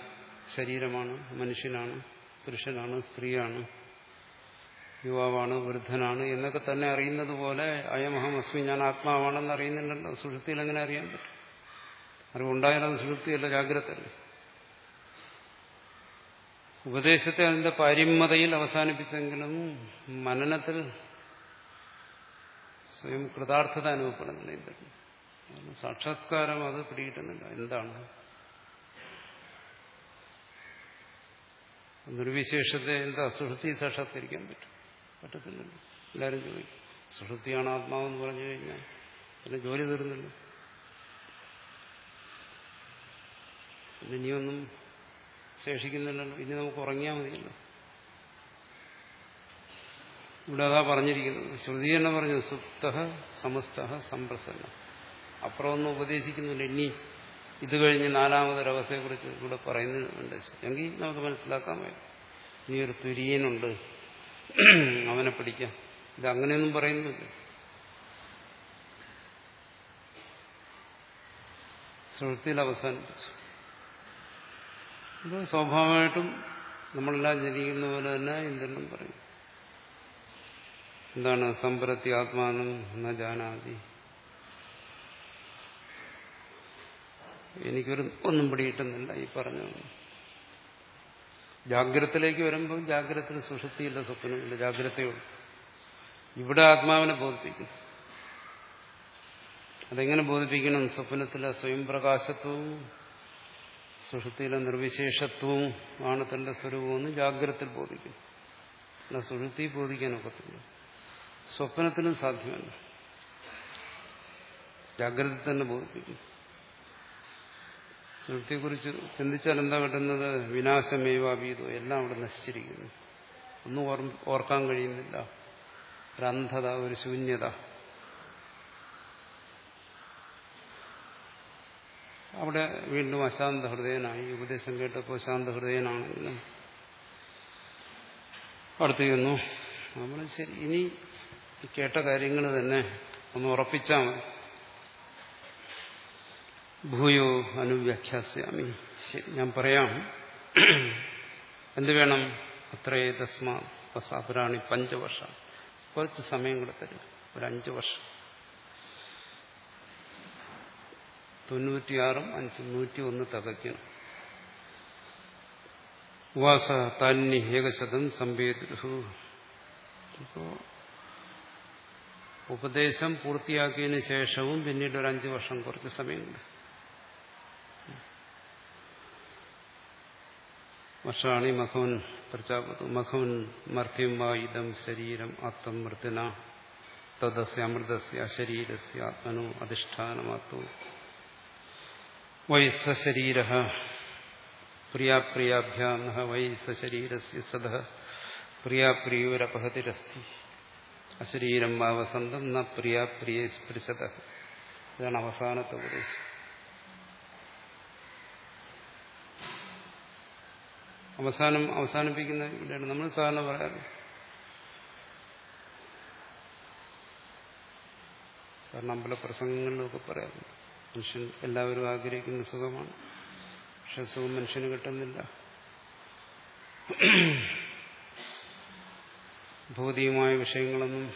ശരീരമാണ് മനുഷ്യനാണ് പുരുഷനാണ് സ്ത്രീയാണ് യുവാവാണ് വൃദ്ധനാണ് എന്നൊക്കെ തന്നെ അറിയുന്നത് പോലെ അയമഹമസ്മി ഞാൻ ആത്മാവാണെന്ന് അറിയുന്നുണ്ടല്ലോ സുഹൃത്തിയിൽ എങ്ങനെ അറിയാൻ പറ്റും? അറിവുണ്ടായാലത് സുഷുപ്തിയല്ല ജാഗ്രതല്ലേ ഉപദേശത്തെ അതിന്റെ പാരിമതയിൽ അവസാനിപ്പിച്ചെങ്കിലും മനനത്തിൽ സ്വയം കൃതാർത്ഥത അനുഭവപ്പെടുന്നില്ല സാക്ഷാത്കാരം അത് പിടികിട്ടുന്നില്ല. എന്താണ്? നിർവിശേഷത്തെ എന്താ? സുഷുതി സാക്ഷാത്കരിക്കാൻ പറ്റും. പറ്റത്തില്ലല്ലോ. എല്ലാവരും ചോദിക്കും. സുഷുതിയാണ് ആത്മാവെന്ന് പറഞ്ഞു കഴിഞ്ഞാൽ പിന്നെ ജോലി തീർന്നില്ല. പിന്നെ ഇനിയൊന്നും ശേഷിക്കുന്നില്ലല്ലോ. ഇനി നമുക്ക് ഉറങ്ങിയാൽ മതിയല്ലോ. ഇവിടെ അതാ പറഞ്ഞിരിക്കുന്നത്. ശ്രുതി തന്നെ പറഞ്ഞു സുപ്ത സമസ്ത സംപ്രസന്ന അപ്പുറമൊന്നും ഉപദേശിക്കുന്നില്ല ഇനി ഇത് കഴിഞ്ഞ് നാലാമതൊരവസ്ഥയെക്കുറിച്ച് ഇവിടെ പറയുന്നുണ്ട് എങ്കിൽ നമുക്ക് മനസ്സിലാക്കാൻ വയ്യ ഇനി ഒരു തുര്യനുണ്ട്. അവനെ പിടിക്കാം. ഇത് അങ്ങനെയൊന്നും പറയുന്നില്ല. ശ്രുതിയിൽ അവസാനിപ്പിച്ചു. അപ്പോൾ സ്വാഭാവികമായിട്ടും നമ്മളെല്ലാം ജനിക്കുന്ന പോലെ തന്നെ ഇന്ദ്രനും പറയും. എന്താണ് സമ്പ്രത്തി ആത്മാനം എന്ന ജാനാതി. എനിക്കൊരു ഒന്നും പിടിയിട്ടുന്നില്ല ഈ പറഞ്ഞു ജാഗ്രതത്തിലേക്ക് വരുമ്പോൾ ജാഗ്രത സുഷുപ്തിയില്ല സ്വപ്നമില്ല ജാഗ്രതയുള്ളൂ ഇവിടെ ആത്മാവിനെ ബോധിപ്പിക്കും. അതെങ്ങനെ ബോധിപ്പിക്കണം? സ്വപ്നത്തിലെ സ്വയം പ്രകാശത്വവും സുഷുപ്തിയിലെ നിർവിശേഷത്വവും ആണ് തന്റെ സ്വരൂപമെന്ന് ജാഗ്രത ബോധിക്കും അല്ല സുഷുതി ബോധിക്കാനൊക്കത്തില്ല സ്വപ്നത്തിനും സാധ്യമല്ല. ജാഗ്രത തന്നെ ബോധിപ്പിക്കും. സുഷുതിയെക്കുറിച്ച് ചിന്തിച്ചാൽ എന്താ കിട്ടുന്നത്? വിനാശമേവാഭീതോ എല്ലാം അവിടെ നശിച്ചിരിക്കുന്നു. ഒന്നും ഓർക്കാൻ കഴിയുന്നില്ല. ഒരു അന്ധത ഒരു ശൂന്യത. അവിടെ വീണ്ടും അശാന്ത ഹൃദയനായി ഉപദേശം കേട്ടപ്പോൾ ശാന്ത ഹൃദയനാണെങ്കിലും അടുത്ത് ചെന്നു നമ്മൾ ശരി ഇനി കേട്ട കാര്യങ്ങൾ തന്നെ ഒന്ന് ഉറപ്പിച്ചാൽ മതി. ഭൂയോ അനുവ്യാഖ്യാസ്യാമി. ശരി ഞാൻ പറയാം. എന്ത് വേണം? അത്രയേ തസ്മാ പസാപുരാണി പഞ്ചവർഷം. കുറച്ച് സമയം കൂടെ തരും ഒരു അഞ്ച് വർഷം. തൊണ്ണൂറ്റിയാറും അഞ്ച് നൂറ്റി ഒന്ന് തകയ്ക്കണം ഉവാസ താന്നി ഏകശതം ഇപ്പോ ഉപദേശം പൂർത്തിയാക്കിയതിനു ശേഷവും പിന്നീട് ഒരു അഞ്ചു വർഷം കുറച്ച് സമയമുണ്ട്. വർഷാണി മഖവൻ പ്രജാപതു. മഖവൻ മർത്യം വായുധം ശരീരം ആത്മം മൃത്തിന തദസ്യ അമൃതസ്യ ശരീരസ്യ ആത്മനോ അധിഷ്ഠാനമാത്തു. വൈ സശരീര പ്രിയാപ്രിയാഭ്യാം വൈ സശരീരസ്യ സദ പ്രിയാപ്രിയോരപഹതിരസ്തി അശരീരം വാവസന്തം ന പ്രിയാപ്രിയ സ്പൃശത ഇതാണ് അവസാനത്തെ ഉപദേശം. അവസാനം അവസാനിപ്പിക്കുന്ന ഇവിടെയാണ്. നമ്മൾ സാധാരണ പറയാറ്. സാറിന് അമ്പല പ്രസംഗങ്ങളിലൊക്കെ പറയാറുണ്ട്. മനുഷ്യൻ എല്ലാവരും ആഗ്രഹിക്കുന്ന സുഖമാണ്. പക്ഷെ സുഖം മനുഷ്യന് കിട്ടുന്നില്ല. ഭൗതികമായ വിഷയങ്ങളൊന്നും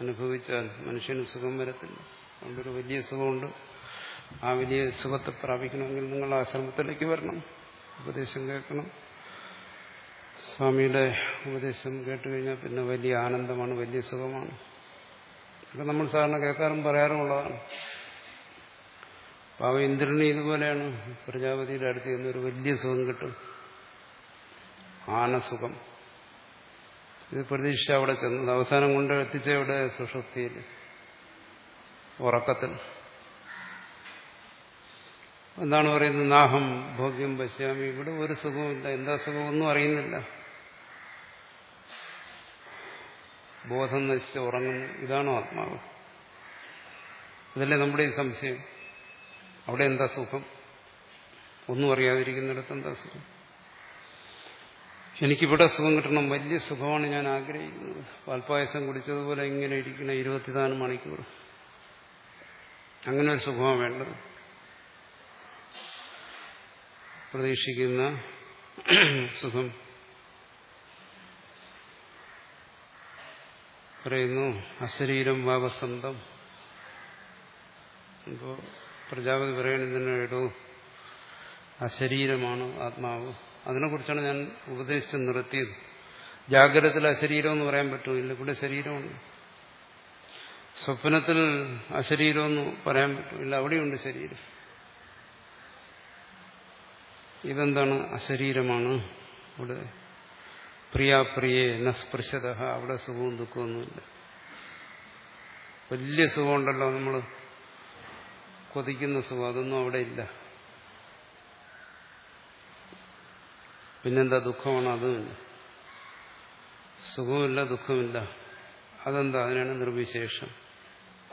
അനുഭവിച്ചാൽ മനുഷ്യന് സുഖം വരത്തില്ല. അതുകൊണ്ടൊരു വലിയ സുഖമുണ്ട്. ആ വലിയ സുഖത്തെ പ്രാപിക്കണമെങ്കിൽ നിങ്ങൾ ആശ്രമത്തിലേക്ക് വരണം. ഉപദേശം കേൾക്കണം. സ്വാമിയുടെ ഉപദേശം കേട്ട് കഴിഞ്ഞാൽ പിന്നെ വലിയ ആനന്ദമാണ് വലിയ സുഖമാണ്. ഇതൊക്കെ നമ്മൾ സാധാരണ കേൾക്കാറും പറയാറുമുള്ളതാണ്. പാവ ഇന്ദ്രന് ഇതുപോലെയാണ് പ്രജാപതിയുടെ അടുത്ത് ചെന്നൊരു വലിയ സുഖം കിട്ടും. ആനസുഖം. ഇത് പ്രതീക്ഷിച്ച അവിടെ ചെന്നത്. അവസാനം കൊണ്ട് എത്തിച്ച ഇവിടെ സുഷുപ്തിയിൽ. ഉറക്കത്തിൽ. എന്താണ് പറയുന്നത്? നാഹം ഭോഗ്യം പശ്യാമി. ഇവിടെ ഒരു സുഖവുമില്ല എന്താ സുഖം ഒന്നും അറിയുന്നില്ല. ബോധം നശിച്ച് ഉറങ്ങുന്നു. ഇതാണോ ആത്മാവ്. ഇതല്ലേ നമ്മുടെ ഈ സംശയം? അവിടെ എന്താ സുഖം? ഒന്നും അറിയാതിരിക്കുന്നിടത്ത് എന്താ സുഖം? എനിക്കിവിടെ സുഖം കിട്ടണം വലിയ സുഖമാണ് ഞാൻ ആഗ്രഹിക്കുന്നത്. പാൽപ്പായസം കുടിച്ചതുപോലെ ഇങ്ങനെ ഇരിക്കണ ഇരുപത്തിനാല് മണിക്കൂർ. അങ്ങനെ ഒരു സുഖമാണ് വേണ്ടത്. പ്രതീക്ഷിക്കുന്ന സുഖം. പറയുന്നു അശരീരം വാവസന്തം. ഇപ്പോ പ്രജാപതി ആ ശരീരമാണ് ആത്മാവ്? അതിനെക്കുറിച്ചാണ് ഞാൻ ഉപദേശിച്ച് നിർത്തിയത്. ജാഗ്രതത്തിൽ അശരീരം എന്ന് പറയാൻ പറ്റുമോ ഇല്ല ഇവിടെ ശരീരമുണ്ട് സ്വപ്നത്തിൽ അശരീരമെന്ന് പറയാൻ പറ്റില്ല. അവിടെയുണ്ട് ശരീരം. ഇതെന്താണ്? അശരീരമാണ് ഇവിടെ പ്രിയാപ്രിയെ നസ്പൃശത അവിടെ സുഖവും ദുഃഖമൊന്നുമില്ല വലിയ സുഖമുണ്ടല്ലോ നമ്മൾ കൊതിക്കുന്ന സുഖം അതൊന്നും അവിടെ ഇല്ല. പിന്നെന്താ ദുഃഖമാണ് അതുമില്ല സുഖമില്ല ദുഃഖമില്ല. അതെന്താ? അതിനാണ് നിർവിശേഷം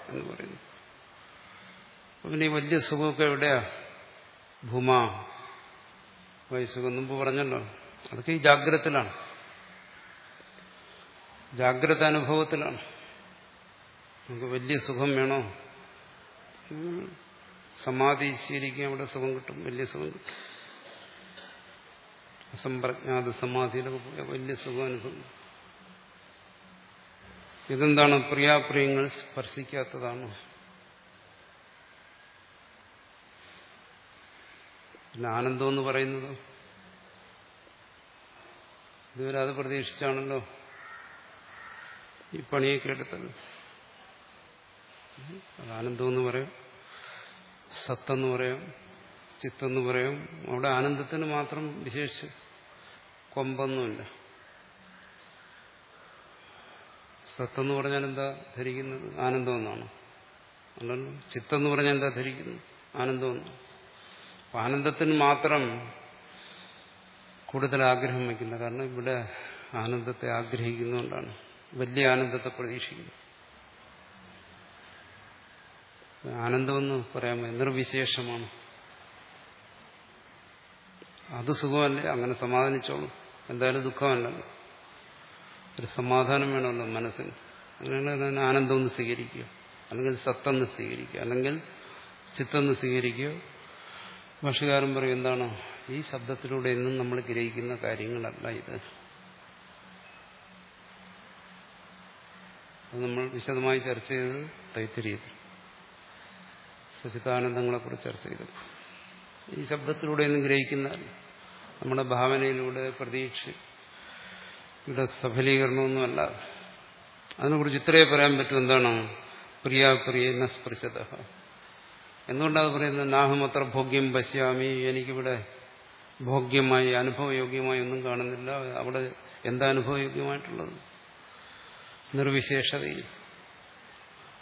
എന്ന് പറയുന്നത്. പിന്നെ ഈ വലിയ സുഖമൊക്കെ എവിടെയാ? ഭൂമ. വയസ്സുഖം മുമ്പ് പറഞ്ഞല്ലോ. അതൊക്കെ ഈ ജാഗ്രതത്തിലാണ്. ജാഗ്രത അനുഭവത്തിലാണ്. നമുക്ക് വലിയ സുഖം വേണോ? സമാധി ശീലിക്കാൻ അവിടെ സുഖം കിട്ടും വലിയ സുഖം അസംപ്രജ്ഞാത സമാധിയിലൊക്കെ വലിയ സുഖം അനുഭവം ഇതെന്താണ്? പ്രിയാപ്രിയങ്ങൾ സ്പർശിക്കാത്തതാണ്. പിന്നെ ആനന്ദം എന്ന് പറയുന്നത് ഇതുവരെ അത് പ്രതീക്ഷിച്ചാണല്ലോ ഈ പണിയൊക്കെ എടുത്തത് ആനന്ദം എന്ന് പറയാം. സത്തെന്ന് പറയാം ചിത്തെന്ന് പറയാം. അവിടെ ആനന്ദത്തിന് മാത്രം വിശേഷിച്ച് കൊമ്പൊന്നുമില്ല. സത്തെന്ന് പറഞ്ഞാൽ എന്താ ധരിക്കുന്നത്? ആനന്ദം എന്നാണ് അല്ലല്ലോ ചിത്തെന്ന് പറഞ്ഞാൽ എന്താ ധരിക്കുന്നത്? ആനന്ദം എന്നാണ് ആനന്ദത്തിന് മാത്രം കൂടുതൽ ആഗ്രഹം വയ്ക്കില്ല. കാരണം ഇവിടെ ആനന്ദത്തെ ആഗ്രഹിക്കുന്നതുകൊണ്ടാണ്. വലിയ ആനന്ദത്തെ പ്രതീക്ഷിക്കുന്നു. ആനന്ദമെന്ന് പറയാമോ നിർവിശേഷമാണ് അത് സുഖമല്ലേ? അങ്ങനെ സമാധാനിച്ചോളൂ. എന്തായാലും ദുഃഖമല്ലല്ലോ. ഒരു സമാധാനം വേണമല്ലോ മനസ്സിന്. അങ്ങനെയാണ് അതിനെ ആനന്ദം സ്വീകരിക്കുക. അല്ലെങ്കിൽ സത്തെന്ന് സ്വീകരിക്കുക. അല്ലെങ്കിൽ ചിത്തെന്ന് സ്വീകരിക്കുക. ഭക്ഷ്യകാരൻ പറയും എന്താണ്? ഈ ശബ്ദത്തിലൂടെ എന്നും നമ്മൾ ഗ്രഹിക്കുന്ന കാര്യങ്ങളല്ല ഇത്. നമ്മൾ വിശദമായി ചർച്ച ചെയ്തത് തൈത്തിരിയത്തിൽ സച്ചിദാനന്ദങ്ങളെക്കുറിച്ച് ചർച്ച ചെയ്തു. ഈ ശബ്ദത്തിലൂടെ ഒന്നും ഗ്രഹിക്കുന്ന നമ്മുടെ ഭാവനയിലൂടെ പ്രതീക്ഷയുടെ സഫലീകരണമൊന്നുമല്ല. അതിനെക്കുറിച്ച് ഇത്രയേ പറയാൻ പറ്റും. എന്താണ്? പ്രിയാപ്രിയ സ്പൃശത. എന്തുകൊണ്ടാണ് പറയുന്നത്? നാഹമത്ര ഭോഗ്യം പശ്യാമി. എനിക്കിവിടെ ഭോഗ്യമായി അനുഭവയോഗ്യമായി ഒന്നും കാണുന്നില്ല. അവിടെ എന്താ അനുഭവയോഗ്യമായിട്ടുള്ളത്? നിർവിശേഷതയിൽ.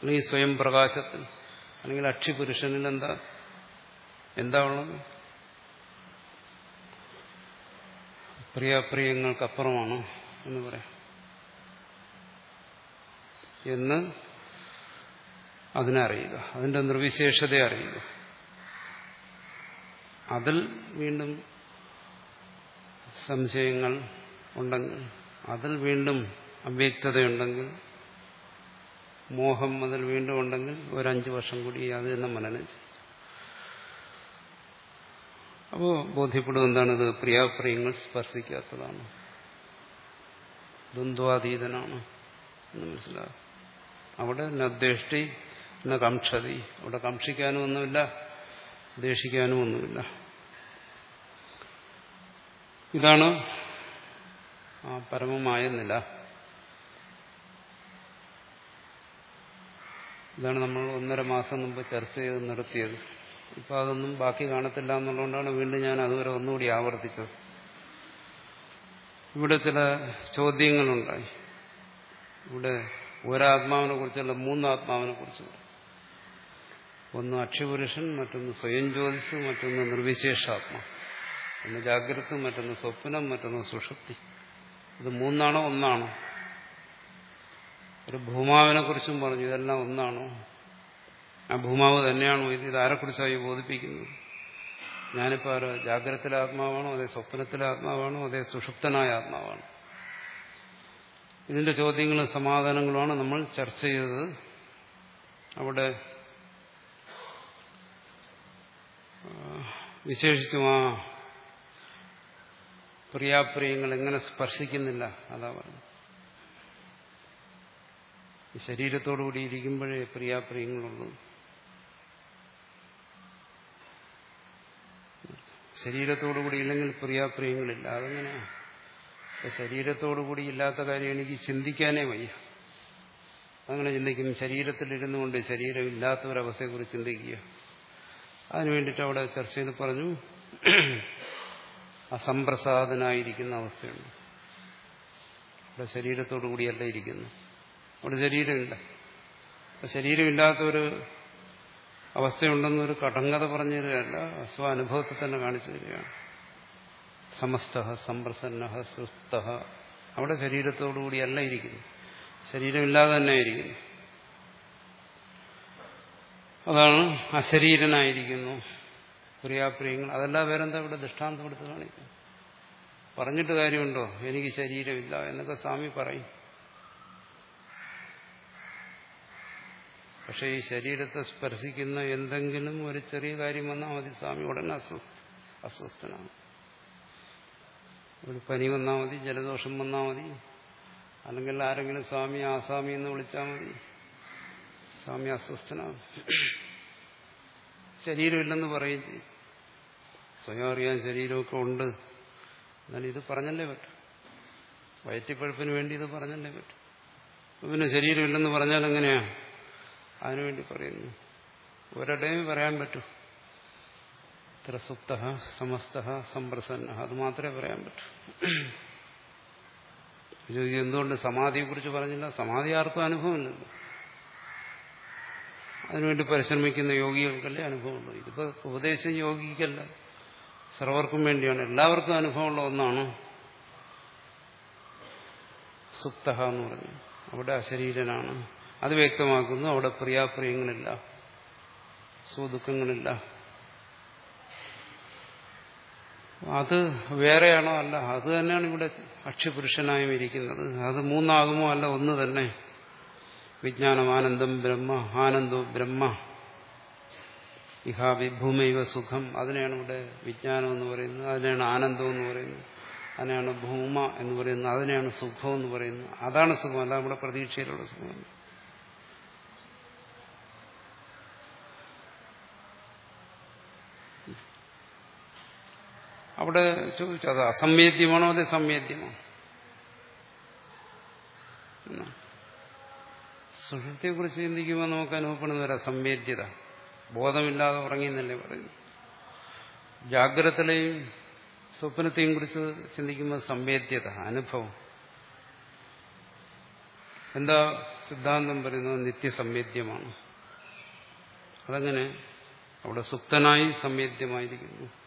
അല്ലെങ്കിൽ സ്വയം പ്രകാശത്തിൽ അല്ലെങ്കിൽ അക്ഷിപുരുഷനിൽ എന്താ എന്താ ഉള്ളത്? പ്രിയപ്രിയങ്ങൾക്കപ്പുറമാണ് എന്ന് പറയാം. എന്ന് അതിനെ അറിയുക. അതിന്റെ നിർവിശേഷതയെ അറിയുക. അതിൽ വീണ്ടും സംശയങ്ങൾ ഉണ്ടെങ്കിൽ അതിൽ വീണ്ടും അവ്യക്തതയുണ്ടെങ്കിൽ മോഹം അതിൽ വീണ്ടും ഉണ്ടെങ്കിൽ ഒരഞ്ചു വർഷം കൂടി അത് തന്നെ മനനം ചെയ്യും. അപ്പോൾ ബോധ്യപ്പെടും എന്താണിത്? പ്രിയാപ്രിയങ്ങൾ സ്പർശിക്കാത്തതാണ്. ദ്വന്ദ്വാതീതനാണ് എന്ന് മനസ്സിലാകും. അവിടെ നദ്ദേഷ്ടി എന്ന കംക്ഷതി. അവിടെ കംക്ഷിക്കാനും ഒന്നുമില്ല ദേഷിക്കാനും ഒന്നുമില്ല. ഇതാണ് ആ പരമമായ നില. ഇതാണ് നമ്മൾ ഒന്നര മാസം മുമ്പ് ചർച്ച ചെയ്ത് നിർത്തിയത്. ഇപ്പം അതൊന്നും ബാക്കി കാണത്തില്ല എന്നുള്ളതുകൊണ്ടാണ് വീണ്ടും ഞാൻ അതുവരെ ഒന്നുകൂടി ആവർത്തിച്ചത്. ഇവിടെ ചില ചോദ്യങ്ങളുണ്ടായി. ഇവിടെ ഒരാത്മാവിനെ കുറിച്ചല്ല മൂന്നാത്മാവിനെ കുറിച്ച് ഒന്ന് അക്ഷിപുരുഷൻ മറ്റൊന്ന് സ്വയം ജ്യോതിസ് മറ്റൊന്ന് നിർവിശേഷാത്മ. ഒന്ന് ജാഗ്രത മറ്റൊന്ന് സ്വപ്നം മറ്റൊന്ന് സുഷുപ്തി. ഇത് മൂന്നാണോ ഒന്നാണോ? ഒരു ഭൂമാവിനെ കുറിച്ചും പറഞ്ഞു ഇതെല്ലാം ഒന്നാണോ? ആ ഭൂമാവ് തന്നെയാണോ? ഇത് ഇതാരെക്കുറിച്ചായി ബോധിപ്പിക്കുന്നത് ഞാനിപ്പോൾ ആരോ? ജാഗ്രതത്തിലെ ആത്മാവാണോ അതേ സ്വപ്നത്തിലെ ആത്മാവാണോ അതേ സുഷുപ്തനായ ആത്മാവാണോ? ഇതിന്റെ ചോദ്യങ്ങളും സമാധാനങ്ങളുമാണ് നമ്മൾ ചർച്ച ചെയ്തത്. അവിടെ വിശേഷിച്ചും ആ പ്രിയാപ്രിയങ്ങൾ എങ്ങനെ സ്പർശിക്കുന്നില്ല അതാ പറഞ്ഞു ശരീരത്തോടുകൂടി ഇരിക്കുമ്പോഴേ പ്രിയാപ്രിയങ്ങളുള്ളൂ. ശരീരത്തോടുകൂടി ഇല്ലെങ്കിൽ പ്രിയാപ്രിയങ്ങളില്ല. അതെങ്ങനെയാ? ശരീരത്തോടുകൂടി ഇല്ലാത്ത കാര്യം എനിക്ക് ചിന്തിക്കാനേ വയ്യ. അങ്ങനെ ചിന്തിക്കും. ശരീരത്തിലിരുന്നു കൊണ്ട് ശരീരം ഇല്ലാത്ത ഒരവസ്ഥയെക്കുറിച്ച് ചിന്തിക്കുക. അതിനു വേണ്ടിയിട്ട് അവിടെ ചർച്ച ചെയ്ത് പറഞ്ഞു അസംപ്രസാദനായിരിക്കുന്ന അവസ്ഥയുണ്ട്. അവിടെ ശരീരത്തോടു കൂടിയല്ല ഇരിക്കുന്നു അവിടെ ശരീരമില്ല. ശരീരമില്ലാത്ത ഒരു അവസ്ഥയുണ്ടെന്നൊരു കടങ്കഥ പറഞ്ഞു തരികയല്ല സ്വാനുഭവത്തിൽ തന്നെ കാണിച്ചു തരികയാണ്. സമസ്ത സമ്പ്രസന്ന സുസ്ഥ അവിടെ ശരീരത്തോടുകൂടിയല്ല ഇരിക്കുന്നു ശരീരമില്ലാതെ തന്നെ ഇരിക്കുന്നു. അതാണ് അശരീരനായിരിക്കുന്നു. പ്രിയാപ്രിയങ്ങൾ അതെല്ലാം വേറെന്താ ഇവിടെ ദൃഷ്ടാന്തം എടുത്ത് കാണിക്കും പറഞ്ഞിട്ട് കാര്യമുണ്ടോ? എനിക്ക് ശരീരമില്ല എന്നൊക്കെ സ്വാമി പറയും. പക്ഷെ ഈ ശരീരത്തെ സ്പർശിക്കുന്ന എന്തെങ്കിലും ഒരു ചെറിയ കാര്യം വന്നാൽ മതി സ്വാമി ഉടനെ അസ്വസ്ഥ അസ്വസ്ഥനാണ്. ഒരു പനി വന്നാൽ മതി ജലദോഷം വന്നാൽ മതി അല്ലെങ്കിൽ ആരെങ്കിലും സ്വാമി ആസാമി എന്ന് വിളിച്ചാൽ മതി. സ്വാമി അസ്വസ്ഥനാണ്. ശരീരമില്ലെന്ന് പറയും. സ്വയം അറിയാൻ ശരീരമൊക്കെ ഉണ്ട്. എന്നാൽ ഇത് പറഞ്ഞല്ലേ പറ്റും. വയറ്റിപ്പഴുപ്പിന് വേണ്ടി ഇത് പറഞ്ഞല്ലേ പറ്റും. പിന്നെ ശരീരമില്ലെന്ന് പറഞ്ഞാൽ എങ്ങനെയാ? അതിനുവേണ്ടി പറയുന്നു. ഒരിടയും പറയാൻ പറ്റൂ. ത്രസുപ്ത സമസ്ത സമ്പ്രസന്ന അത് മാത്രമേ പറയാൻ പറ്റൂ. ചോദിക്കും എന്തുകൊണ്ട് സമാധിയെക്കുറിച്ച് പറഞ്ഞില്ല? സമാധി ആർക്കും അനുഭവമില്ലല്ലോ. അതിനുവേണ്ടി പരിശ്രമിക്കുന്ന യോഗികൾക്കല്ലേ അനുഭവമുള്ളൂ. ഇതിപ്പോ ഉപദേശം യോഗിക്കല്ല. സർവർക്കും വേണ്ടിയാണ്. എല്ലാവർക്കും അനുഭവമുള്ള ഒന്നാണ്? സുപ്ത എന്ന് പറഞ്ഞു. അവിടെ അശരീരനാണ്. അത് വ്യക്തമാക്കുന്നു. അവിടെ പ്രിയാപ്രിയങ്ങളില്ല. സുദുഃഖങ്ങളില്ല അത് വേറെയാണോ? അല്ല അത് തന്നെയാണ് ഇവിടെ അക്ഷ്യപുരുഷനായും ഇരിക്കുന്നത്. അത് മൂന്നാകുമോ? അല്ല ഒന്ന് തന്നെ. വിജ്ഞാനം ആനന്ദം ബ്രഹ്മ ആനന്ദോ ബ്രഹ്മ. ഇഹാ സുഖം. അതിനെയാണ് ഇവിടെ വിജ്ഞാനം എന്ന് പറയുന്നത്. അതിനെയാണ് ആനന്ദം എന്ന് പറയുന്നത്. അതിനെയാണ് ഭൂമ എന്ന് പറയുന്നത്. അതിനെയാണ് സുഖം എന്ന് പറയുന്നത്. അതാണ് സുഖം. അല്ല നമ്മുടെ പ്രതീക്ഷയിലുള്ള സുഖം. അവിടെ ചോദിച്ചു അത് അസംവേദ്യമാണോ അതെ സംവേദ്യമാണോ സുഷുപ്തിയെ കുറിച്ച് ചിന്തിക്കുമ്പോൾ നമുക്ക് അനുഭവപ്പെടുന്ന ഒരു അസംവേദ്യത. ബോധമില്ലാതെ ഉറങ്ങിയെന്നല്ലേ പറയുന്നു ജാഗ്രതയിലെയും സ്വപ്നത്തെയും കുറിച്ച് ചിന്തിക്കുമ്പോൾ സംവേദ്യത അനുഭവം. എന്താ സിദ്ധാന്തം പറയുന്നത്? നിത്യസംവേദ്യമാണ്. അതങ്ങനെ അവിടെ സുപ്തനായി സംവേദ്യമായിരിക്കുന്നു.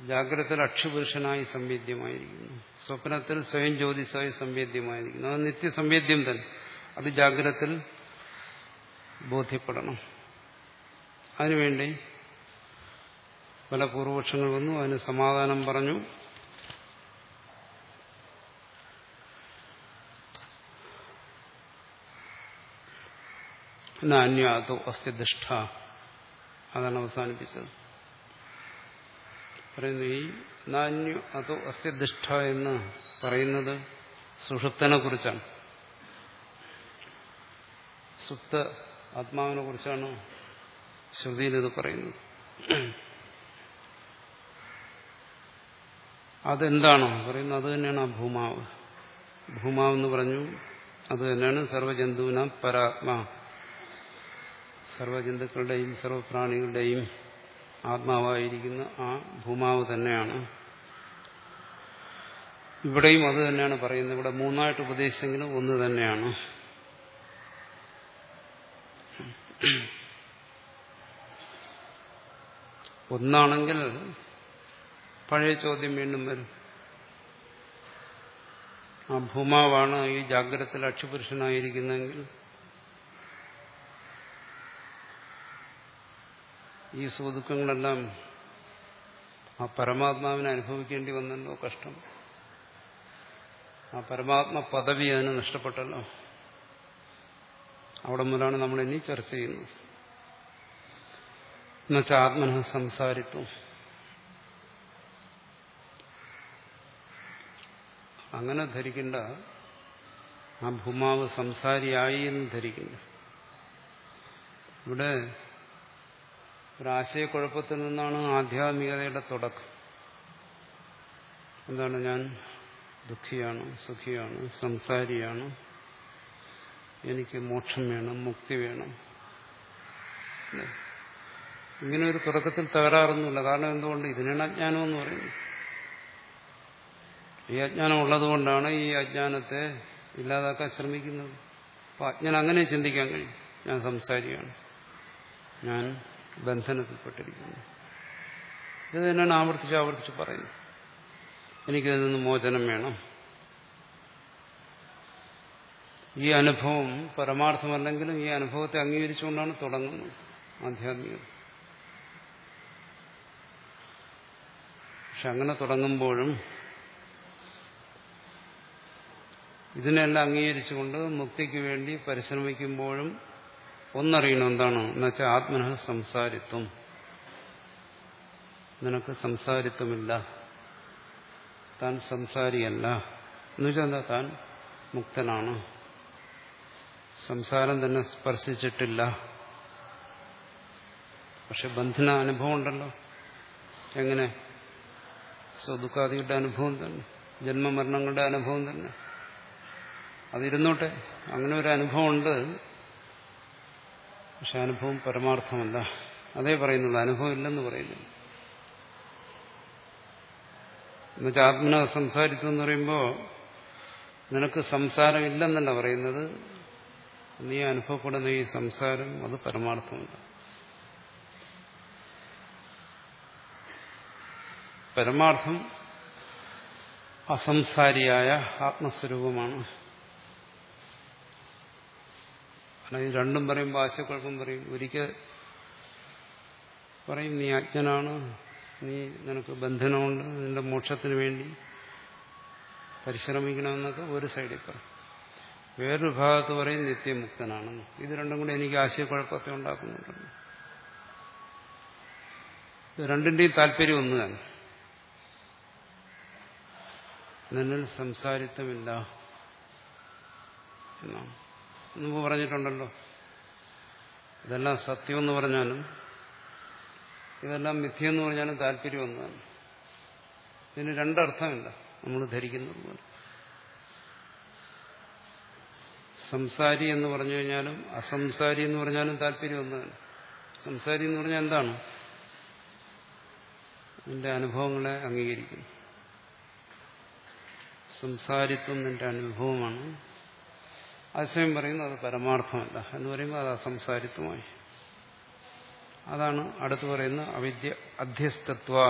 ജാഗ്രതയിൽ അക്ഷുപുരുഷനായി സംവേദ്യമായിരിക്കുന്നു. സ്വപ്നത്തിൽ സ്വയം ജ്യോതിസായി സംവേദ്യമായിരിക്കുന്നു. അത് നിത്യസംവേദ്യം തന്നെ. അത് ജാഗ്രതത്തിൽ ബോധ്യപ്പെടണം. അതിനുവേണ്ടി പല പൂർവപക്ഷങ്ങൾ വന്നു. അതിന് സമാധാനം പറഞ്ഞു. അന്യാതോ അസ്ഥിദിഷ്ഠ അതാണ് അവസാനിപ്പിച്ചത്. പറയുന്നു ഈ നാന്യു അതോ അസ്ഥിദിഷ്ഠ എന്ന് പറയുന്നത് സുഷുപ്തനെ കുറിച്ചാണ്. സുപ്ത ആത്മാവിനെ കുറിച്ചാണ് ശ്രുതിയിൽ ഇത് പറയുന്നത്. അതെന്താണോ? പറയുന്നത് അത് തന്നെയാണ് ആ ഭൂമാവ്. ഭൂമാവ് എന്ന് പറഞ്ഞു അത് തന്നെയാണ് സർവജന്തുവിനാം പരാത്മാ. സർവജന്തുക്കളുടെയും സർവപ്രാണികളുടെയും ആത്മാവായിരിക്കുന്ന ആ ഭൂമാവ് തന്നെയാണ്. ഇവിടെയും അത് തന്നെയാണ് പറയുന്നത്. ഇവിടെ മൂന്നായിട്ട് ഉപദേശിച്ചെങ്കിലും ഒന്ന് തന്നെയാണ്. ഒന്നാണെങ്കിൽ പഴയ ചോദ്യം വീണ്ടും വരും. ആ ഭൂമാവാണ് ഈ ജാഗ്രത അക്ഷുപുരുഷനായിരിക്കുന്നെങ്കിൽ ഈ സുഖദുഃഖങ്ങളെല്ലാം ആ പരമാത്മാവിനെ അനുഭവിക്കേണ്ടി വന്നല്ലോ കഷ്ടം. ആ പരമാത്മ പദവി അതിന് നഷ്ടപ്പെട്ടല്ലോ. അവിടെ മുതലാണ് നമ്മൾ ഇനി ചർച്ച ചെയ്യുന്നത്. എന്നുവെച്ചാൽ ആത്മന സംസാരിത്വം അങ്ങനെ ധരിക്കേണ്ട. ആ ഭൂമാവ് സംസാരിയായി എന്ന് ധരിക്കുന്നു ഇവിടെ ഒരാശയക്കുഴപ്പത്തിൽ നിന്നാണ് ആധ്യാത്മികതയുടെ തുടക്കം. എന്താണ് ഞാൻ? ദുഃഖിയാണ് സുഖിയാണ് സംസാരിയാണ്. എനിക്ക് മോക്ഷം വേണം മുക്തി വേണം. ഇങ്ങനെ ഒരു തുടക്കത്തിൽ തകരാറൊന്നുമില്ല. കാരണം എന്തുകൊണ്ട്? ഇതിനാണ് അജ്ഞാനം എന്ന് പറയുന്നത് ഈ അജ്ഞാനം ഉള്ളതുകൊണ്ടാണ് ഈ അജ്ഞാനത്തെ ഇല്ലാതാക്കാൻ ശ്രമിക്കുന്നത്. അപ്പൊ അജ്ഞാനം അങ്ങനെ ചിന്തിക്കാൻ കഴിയും. ഞാൻ സംസാരിയാണ്. ഞാൻ ബന്ധനത്തിൽപ്പെട്ടിരിക്കുന്നു. ഇത് തന്നെയാണ് ആവർത്തിച്ച് ആവർത്തിച്ച് പറയുന്നത്. എനിക്കിതിൽ നിന്ന് മോചനം വേണം. ഈ അനുഭവം പരമാർത്ഥമല്ലെങ്കിലും ഈ അനുഭവത്തെ അംഗീകരിച്ചുകൊണ്ടാണ് തുടങ്ങുന്നത് ആധ്യാത്മികത. പക്ഷെ അങ്ങനെ തുടങ്ങുമ്പോഴും ഇതിനെല്ലാം അംഗീകരിച്ചുകൊണ്ട് മുക്തിക്ക് വേണ്ടി പരിശ്രമിക്കുമ്പോഴും ഒന്നറിയണം എന്താണ്? എന്നുവെച്ചാൽ ആത്മന സംസാരിത്വം. നിനക്ക് സംസാരിത്വമില്ല. താൻ സംസാരിയല്ല. എന്നുവെച്ചാൽ എന്താ? താൻ മുക്തനാണ്. സംസാരം തന്നെ സ്പർശിച്ചിട്ടില്ല. പക്ഷെ ബന്ധന അനുഭവം ഉണ്ടല്ലോ. എങ്ങനെ? സ്വദുഃഖാദികളുടെ അനുഭവം തന്നെ. ജന്മമരണങ്ങളുടെ അനുഭവം തന്നെ. അതിരുന്നോട്ടെ. അങ്ങനെ ഒരു അനുഭവമുണ്ട് പക്ഷെ അനുഭവം പരമാർത്ഥമല്ല. അതേ പറയുന്നുള്ളൂ അനുഭവം ഇല്ലെന്ന് പറയുന്നു എന്നുവെച്ചാൽ ആത്മന സംസാരിത്വം എന്ന് പറയുമ്പോൾ നിനക്ക് സംസാരം ഇല്ലെന്നല്ല പറയുന്നത്. നീ അനുഭവപ്പെടുന്ന ഈ സംസാരം അത് പരമാർത്ഥമല്ല. പരമാർത്ഥം അസംസാരിയായ ആത്മസ്വരൂപമാണ്. ഇത് രണ്ടും പറയുമ്പോൾ ആശയക്കുഴപ്പം പറയും. ഒരിക്കൽ പറയും നീ അജ്ഞനാണ്. നീ നിനക്ക് ബന്ധനമുണ്ട്. നിന്റെ മോക്ഷത്തിന് വേണ്ടി പരിശ്രമിക്കണമെന്നൊക്കെ ഒരു സൈഡിൽ പറയും. വേറൊരു ഭാഗത്ത് പറയും നിത്യമുക്തനാണെന്ന്. ഇത് രണ്ടും കൂടി എനിക്ക് ആശയക്കുഴപ്പത്തെ ഉണ്ടാക്കുന്നുണ്ട്. രണ്ടിന്റെയും താല്പര്യം ഒന്ന് തന്നെ നിന്നിൽ സംസാരിത്തമില്ല എന്നാണ്. മുമ്പ് പറഞ്ഞിട്ടുണ്ടല്ലോ. ഇതെല്ലാം സത്യമെന്ന് പറഞ്ഞാലും ഇതെല്ലാം മിഥ്യെന്ന് പറഞ്ഞാലും താല്പര്യം ഒന്നാണ് ഇതിന് രണ്ടർത്ഥമില്ല. നമ്മൾ ധരിക്കുന്നത് പോലെ. സംസാരി എന്ന് പറഞ്ഞു കഴിഞ്ഞാലും അസംസാരി എന്ന് പറഞ്ഞാലും താല്പര്യം ഒന്നാണ് സംസാരി എന്ന് പറഞ്ഞാൽ എന്താണ്? നിന്റെ അനുഭവങ്ങളെ അംഗീകരിക്കുന്നു. സംസാരിത്വം നിന്റെ അനുഭവമാണ്. അതിശയം പറയുന്നു അത് പരമാർത്ഥമല്ല. എന്ന് പറയുമ്പോൾ അത് അസംസാരിത്വമായി. അതാണ് അടുത്ത് പറയുന്ന അവിദ്യ അധ്യസ്ഥത്വ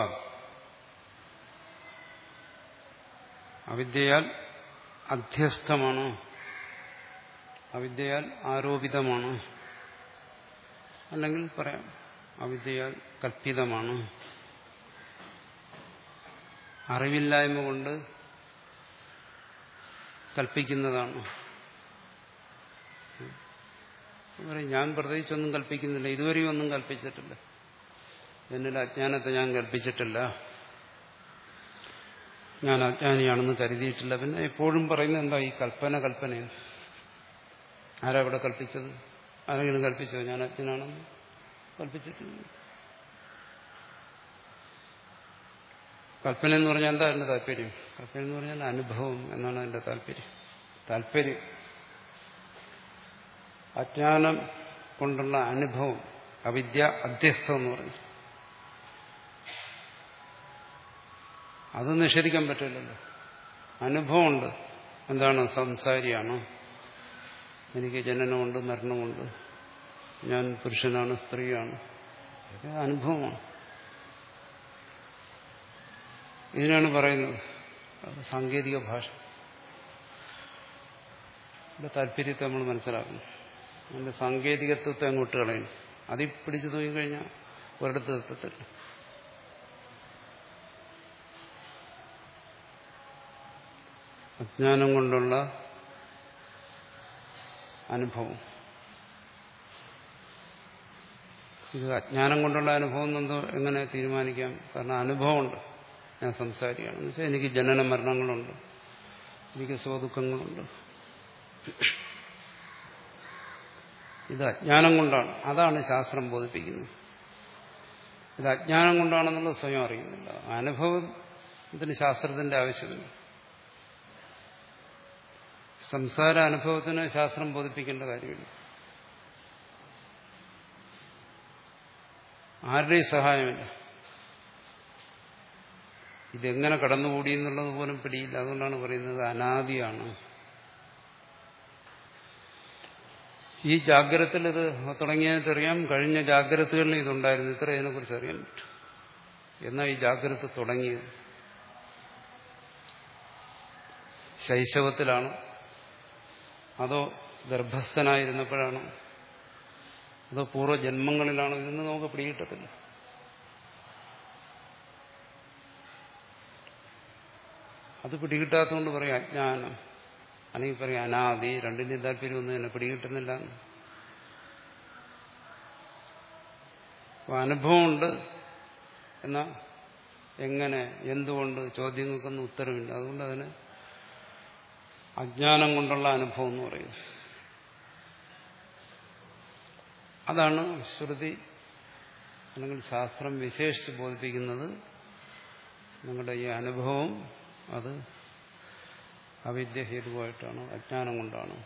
അവിദ്യയാൽ അധ്യസ്ഥമാണ് അവിദ്യയാൽ ആരോപിതമാണ്. അല്ലെങ്കിൽ പറയാം അവിദ്യയാൽ കൽപ്പിതമാണ്. അറിവില്ലായ്മ കൊണ്ട് കൽപ്പിക്കുന്നതാണ്. ഞാൻ പ്രത്യേകിച്ചൊന്നും കൽപ്പിക്കുന്നില്ല. ഇതുവരെയും ഒന്നും കൽപ്പിച്ചിട്ടില്ല. എന്നിൽ അജ്ഞാനത്തെ ഞാൻ കൽപ്പിച്ചിട്ടില്ല. ഞാൻ അജ്ഞാനിയാണെന്ന് കരുതിയിട്ടില്ല. പിന്നെ എപ്പോഴും പറയുന്നത് എന്താ ഈ കൽപ്പന കൽപ്പനയാണ് ആരാ ഇവിടെ കൽപ്പിച്ചത്? ആരെങ്കിലും കൽപ്പിച്ചോ? ഞാൻ അജ്ഞനാണെന്ന് കൽപ്പിച്ചിട്ടില്ല. കൽപ്പന എന്ന് പറഞ്ഞാൽ എന്താ എന്റെ താല്പര്യം? കൽപ്പന എന്ന് പറഞ്ഞാൽ അനുഭവം എന്നാണ് എന്റെ താല്പര്യം. താല്പര്യം. അജ്ഞാനം കൊണ്ടുള്ള അനുഭവം അവിദ്യ അധ്യസ്ഥം എന്ന് പറഞ്ഞു അത് നിഷേധിക്കാൻ പറ്റില്ലല്ലോ. അനുഭവമുണ്ട്. എന്താണ്? സംസാരിയാണ്. എനിക്ക് ജനനമുണ്ട് മരണമുണ്ട്. ഞാൻ പുരുഷനാണ് സ്ത്രീയാണ്. അനുഭവമാണ്. ഇതിനാണ് പറയുന്നത്. സാങ്കേതിക ഭാഷ. താല്പര്യത്തെ നമ്മൾ മനസ്സിലാക്കണം അതിന്റെ സാങ്കേതികത്വത്തെ അങ്ങോട്ട് കളയണം അതിൽ പിടിച്ചു നോക്കിക്കഴിഞ്ഞാൽ ഒരിടത്ത് എത്തത്തില്ല അജ്ഞാനം കൊണ്ടുള്ള അനുഭവം. ഇത് അജ്ഞാനം കൊണ്ടുള്ള അനുഭവം എന്തോ എങ്ങനെ തീരുമാനിക്കാം? കാരണം അനുഭവമുണ്ട്. ഞാൻ സംസാരിക്കുകയാണ്. എന്ന് വെച്ചാൽ എനിക്ക് ജനന മരണങ്ങളുണ്ട്. എനിക്ക് സുഖദുഃഖങ്ങളുണ്ട് ഇത് അജ്ഞാനം കൊണ്ടാണ്. അതാണ് ശാസ്ത്രം ബോധിപ്പിക്കുന്നത്. ഇത് അജ്ഞാനം കൊണ്ടാണെന്നുള്ളത് സ്വയം അറിയുന്നില്ല. അനുഭവത്തിന് ശാസ്ത്രത്തിന്റെ ആവശ്യമില്ല. സംസാര അനുഭവത്തിന് ശാസ്ത്രം ബോധിപ്പിക്കേണ്ട കാര്യമില്ല. ആരുടെയും സഹായമില്ല. ഇതെങ്ങനെ കടന്നുകൂടി എന്നുള്ളത് പോലും പിടിയില്ല. അതുകൊണ്ടാണ് പറയുന്നത് അനാദിയാണ്. ഈ ജാഗ്രതത്തിൽ ഇത് തുടങ്ങിയതറിയാം കഴിഞ്ഞ ജാഗ്രതകളിൽ ഇതുണ്ടായിരുന്നു. ഇത്ര ഇതിനെക്കുറിച്ച് അറിയാൻ പറ്റും. എന്നാൽ ഈ ജാഗ്രത തുടങ്ങിയത്? ശൈശവത്തിലാണ്. അതോ ഗർഭസ്ഥനായിരുന്നപ്പോഴാണോ? അതോ പൂർവജന്മങ്ങളിലാണോ? ഇതെന്ന് നമുക്ക് പിടികിട്ടത്തില്ല. അത് പിടികിട്ടാത്തതുകൊണ്ട് പറയും അജ്ഞാനം. അല്ലെങ്കിൽ പറയും അനാദി രണ്ടിന്റെയും താല്പര്യം ഒന്നും തന്നെ പിടികിട്ടുന്നില്ല. അനുഭവമുണ്ട്. എന്നാ എങ്ങനെ എന്തുകൊണ്ട് ചോദ്യങ്ങൾക്കൊന്നും ഉത്തരവില്ല അതുകൊണ്ട് അതിന് അജ്ഞാനം കൊണ്ടുള്ള അനുഭവം എന്ന് പറയുന്നത് അതാണ് ശ്രുതി അല്ലെങ്കിൽ ശാസ്ത്രം വിശേഷിച്ച് ബോധിപ്പിക്കുന്നത്. നിങ്ങളുടെ ഈ അനുഭവം അത് അവിദ്യ ഹേതുവായിട്ടാണ്? അജ്ഞാനം കൊണ്ടാണ്?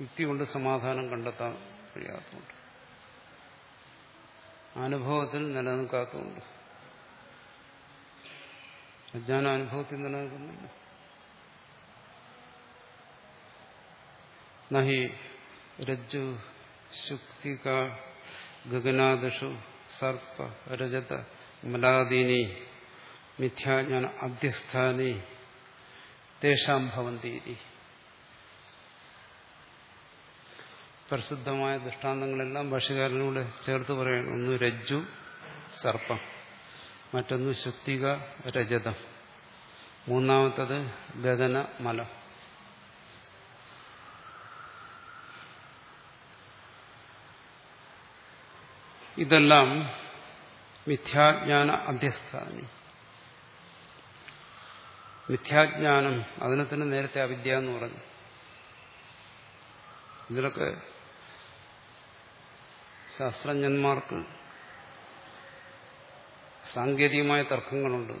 യുക്തി കൊണ്ട് സമാധാനം കണ്ടെത്താൻ കഴിയാത്തതുകൊണ്ട്. അനുഭവത്തിൽ നിലനിൽക്കാത്തതുകൊണ്ട്. അജ്ഞാന അനുഭവത്തിൽ നിലനിൽക്കുന്നില്ല. നഹി രജ്ജു ശുക്തിക ഗഗനാദിഷു സർപ്പ രജത മലാദീനി മിഥ്യാജ്ഞാന അധ്യസ്ഥാനി തേഷാം ഭവന്തി പ്രസിദ്ധമായ ദൃഷ്ടാന്തങ്ങളെല്ലാം ഭാഷകാരനോട് ചേർത്ത് പറയണം ഒന്ന് രജ്ജു സർപ്പം മറ്റൊന്ന് ശുക്തിക രജതം. മൂന്നാമത്തത് ഗഗന മലം. ഇതെല്ലാം മിഥ്യാജ്ഞാന അധ്യസ്ഥാനി. മിഥ്യാജ്ഞാനം അതിനെ തന്നെ നേരത്തെ അവിദ്യ എന്ന് പറഞ്ഞു. ഇതിലൊക്കെ ശാസ്ത്രജ്ഞന്മാർക്ക് സാങ്കേതികമായ തർക്കങ്ങളുണ്ട്.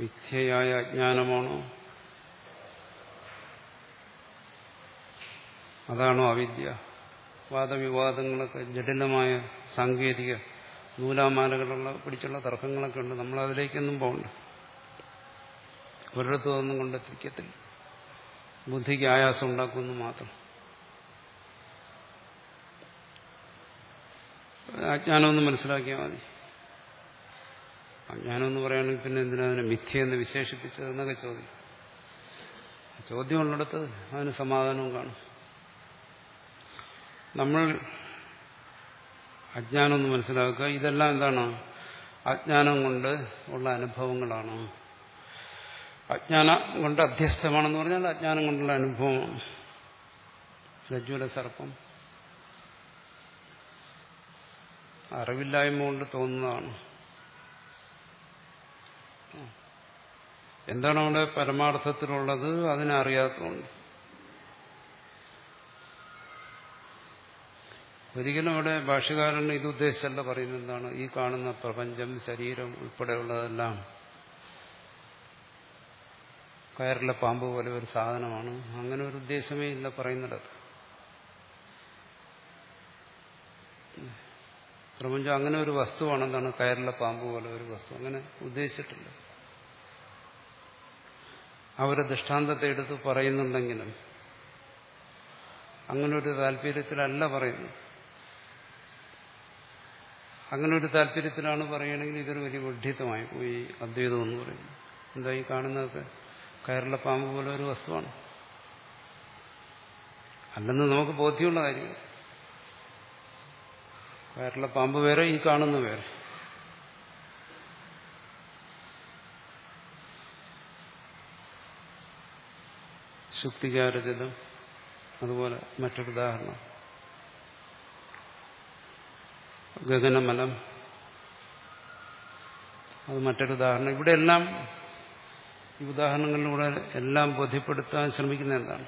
മിഥ്യയായ അജ്ഞാനമാണോ? അതാണോ അവിദ്യ വാദവിവാദങ്ങളൊക്കെ ജടിലമായ സാങ്കേതിക നൂലാമാലകളുള്ള പിടിച്ചുള്ള തർക്കങ്ങളൊക്കെ ഉണ്ട്. നമ്മൾ അതിലേക്കൊന്നും പോകണ്ട. ഒരിടത്തും അതൊന്നും കൊണ്ടെത്തിക്കത്തില്ല ബുദ്ധിക്ക് ആയാസം ഉണ്ടാക്കുമെന്ന് മാത്രം. അജ്ഞാനമൊന്ന് മനസ്സിലാക്കിയാൽ മതി. അജ്ഞാനം എന്ന് പറയുകയാണെങ്കിൽ പിന്നെ എന്തിനാ അതിനെ മിഥ്യയെന്ന് വിശേഷിപ്പിച്ചതെന്നൊക്കെ ചോദ്യം ചോദ്യം ഉള്ളിടത്ത് അതിന് സമാധാനവും കാണും. നമ്മൾ അജ്ഞാനം ഒന്ന് മനസ്സിലാക്കുക ഇതെല്ലാം എന്താണ്? അജ്ഞാനം കൊണ്ട് ഉള്ള അനുഭവങ്ങളാണ്. അജ്ഞാനം കൊണ്ട് അധ്യസ്ഥമാണെന്ന് പറഞ്ഞാൽ അജ്ഞാനം കൊണ്ടുള്ള അനുഭവമാണ്. രജ്വല സർപ്പം. അറിവില്ലായ്മ കൊണ്ട് തോന്നുന്നതാണ്. എന്താണ് അവിടെ പരമാർത്ഥത്തിലുള്ളത്? അതിനെ അറിയാത്തതുകൊണ്ട്. ഒരിക്കലും അവിടെ ഭാഷകാരൻ ഇതുദ്ദേശിച്ചല്ല പറയുന്നത് എന്താണ്? ഈ കാണുന്ന പ്രപഞ്ചം ശരീരം ഉൾപ്പെടെയുള്ളതെല്ലാം കയറിലെ പാമ്പ് പോലെ ഒരു സാധനമാണ്. അങ്ങനെ ഒരു ഉദ്ദേശമേ ഇല്ല പറയുന്നിടത്ത് പ്രപഞ്ചം അങ്ങനെ ഒരു വസ്തുവാണ് എന്താണ്? കയറിലെ പാമ്പ് പോലെ ഒരു വസ്തു. അങ്ങനെ ഉദ്ദേശിച്ചിട്ടില്ല. അവരെ ദൃഷ്ടാന്തത്തെ എടുത്ത് പറയുന്നുണ്ടെങ്കിലും അങ്ങനെ ഒരു താല്പര്യത്തിലല്ല പറയുന്നത്. അങ്ങനെ ഒരു താല്പര്യത്തിലാണ് പറയുകയാണെങ്കിൽ ഇതൊരു വലിയ വിഡ്ഢിത്തമായി പോയി അദ്വൈതം എന്ന് പറയുന്നത്. എന്താ ഈ കാണുന്നതൊക്കെ? കയറിലെ പാമ്പ് പോലെ ഒരു വസ്തുവാണ്. അല്ലെന്ന് നമുക്ക് ബോധ്യമുള്ള കാര്യം. കയറിലെ പാമ്പ് വേറെ ഈ കാണുന്ന വേറെ. ശുക്തികാരചിതം അതുപോലെ മറ്റൊരു ഉദാഹരണം. ഗഗനമലം. അത് മറ്റൊരു ഉദാഹരണം. ഇവിടെ എല്ലാം ഈ ഉദാഹരണങ്ങളിലൂടെ എല്ലാം ബോധ്യപ്പെടുത്താൻ ശ്രമിക്കുന്ന എന്താണ്?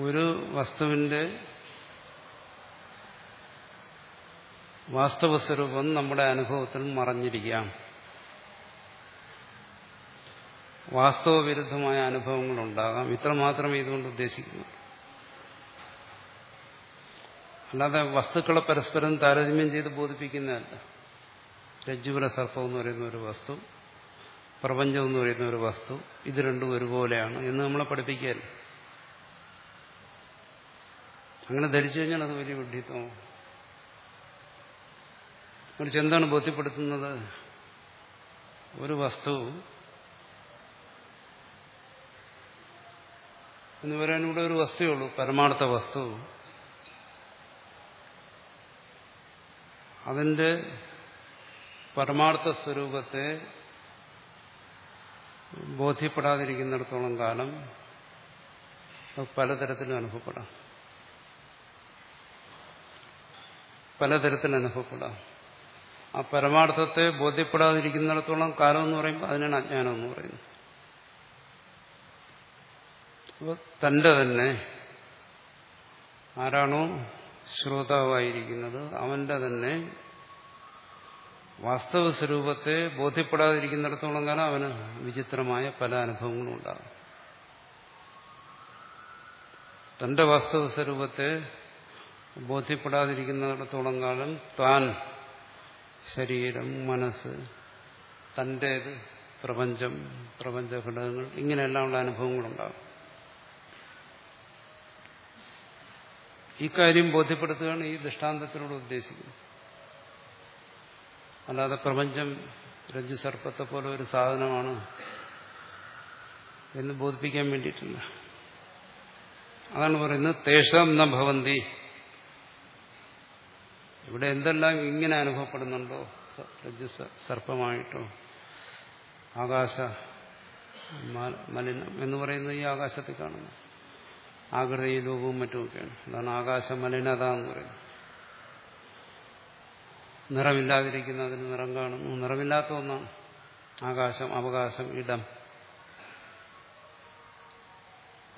ഒരു വസ്തുവിന്റെ വാസ്തവ സ്വരൂപം നമ്മുടെ അനുഭവത്തിൽ മറഞ്ഞിരിക്കാം. വാസ്തവ വിരുദ്ധമായ അനുഭവങ്ങൾ ഉണ്ടാകാം ഇത്ര മാത്രമേ ഇതുകൊണ്ട് ഉദ്ദേശിക്കുന്നു. അല്ലാതെ വസ്തുക്കളെ പരസ്പരം താരതമ്യം ചെയ്ത് ബോധിപ്പിക്കുന്നതല്ല. രജ്ജുവല സർപ്പം എന്ന് പറയുന്ന ഒരു വസ്തു പ്രപഞ്ചം എന്ന് പറയുന്ന ഒരു വസ്തു ഇത് രണ്ടും ഒരുപോലെയാണ് എന്ന് നമ്മളെ പഠിപ്പിക്കുകയല്ല? അങ്ങനെ ധരിച്ചു കഴിഞ്ഞാൽ അത് വലിയ വിഡ്ഢിത്വമാണ് മറിച്ച് എന്താണ് ബോധ്യപ്പെടുത്തുന്നത്? ഒരു വസ്തു എന്ന് പറയാൻ ഇവിടെ ഒരു വസ്തുവേ ഉള്ളൂ പരമാർത്ഥ വസ്തു. അതിന്റെ പരമാർത്ഥ സ്വരൂപത്തെ ബോധ്യപ്പെടാതിരിക്കുന്നിടത്തോളം കാലം പലതരത്തിലും അനുഭവപ്പെടാം. പലതരത്തിൽ അനുഭവപ്പെടാം. ആ പരമാർത്ഥത്തെ ബോധ്യപ്പെടാതിരിക്കുന്നിടത്തോളം കാലം എന്ന് പറയുമ്പോൾ അതിനാണ് അജ്ഞാനം എന്ന് പറയുന്നത്. അപ്പോൾ തന്റെ തന്നെ ആരാണോ ശ്രോതാവായിരിക്കുന്നത് അവന്റെ തന്നെ വാസ്തവ സ്വരൂപത്തെ ബോധ്യപ്പെടാതിരിക്കുന്നിടത്തോളം കാലം അവന് വിചിത്രമായ പല അനുഭവങ്ങളും ഉണ്ടാകും. തന്റെ വാസ്തവ സ്വരൂപത്തെ ബോധ്യപ്പെടാതിരിക്കുന്നിടത്തോളം കാലം താൻ ശരീരം മനസ്സ് തന്റേത് പ്രപഞ്ചം പ്രപഞ്ച ഘടകങ്ങൾ ഇങ്ങനെയെല്ലാമുള്ള അനുഭവങ്ങളുണ്ടാകും. ഇക്കാര്യം കാര്യം ബോധ്യപ്പെടുത്തുകയാണ് ഈ ദൃഷ്ടാന്തത്തിനോട് ഉദ്ദേശിക്കുന്നത്. അല്ലാതെ പ്രപഞ്ചം രജ്ജു സർപ്പത്തെ പോലെ ഒരു സാധനമാണ് എന്ന് ബോധിപ്പിക്കാൻ വേണ്ടിയിട്ടില്ല. അതാണ് പറയുന്നത് തേഷം ന ഭവന്തി. ഇവിടെ എന്തെല്ലാം ഇങ്ങനെ അനുഭവപ്പെടുന്നുണ്ടോ? രജ്ജു സർപ്പമായിട്ടോ ആകാശ മലിനം എന്ന് പറയുന്നത് ഈ ആകാശത്തിൽ കാണുന്നു. ആകൃതി രൂപവും മറ്റുമൊക്കെയാണ്. അതാണ് ആകാശ മലിനത എന്ന് പറയുന്നത്. നിറമില്ലാതിരിക്കുന്ന അതിന് നിറം കാണുന്നു നിറമില്ലാത്ത ഒന്നാണ് ആകാശം അവകാശം ഇടം.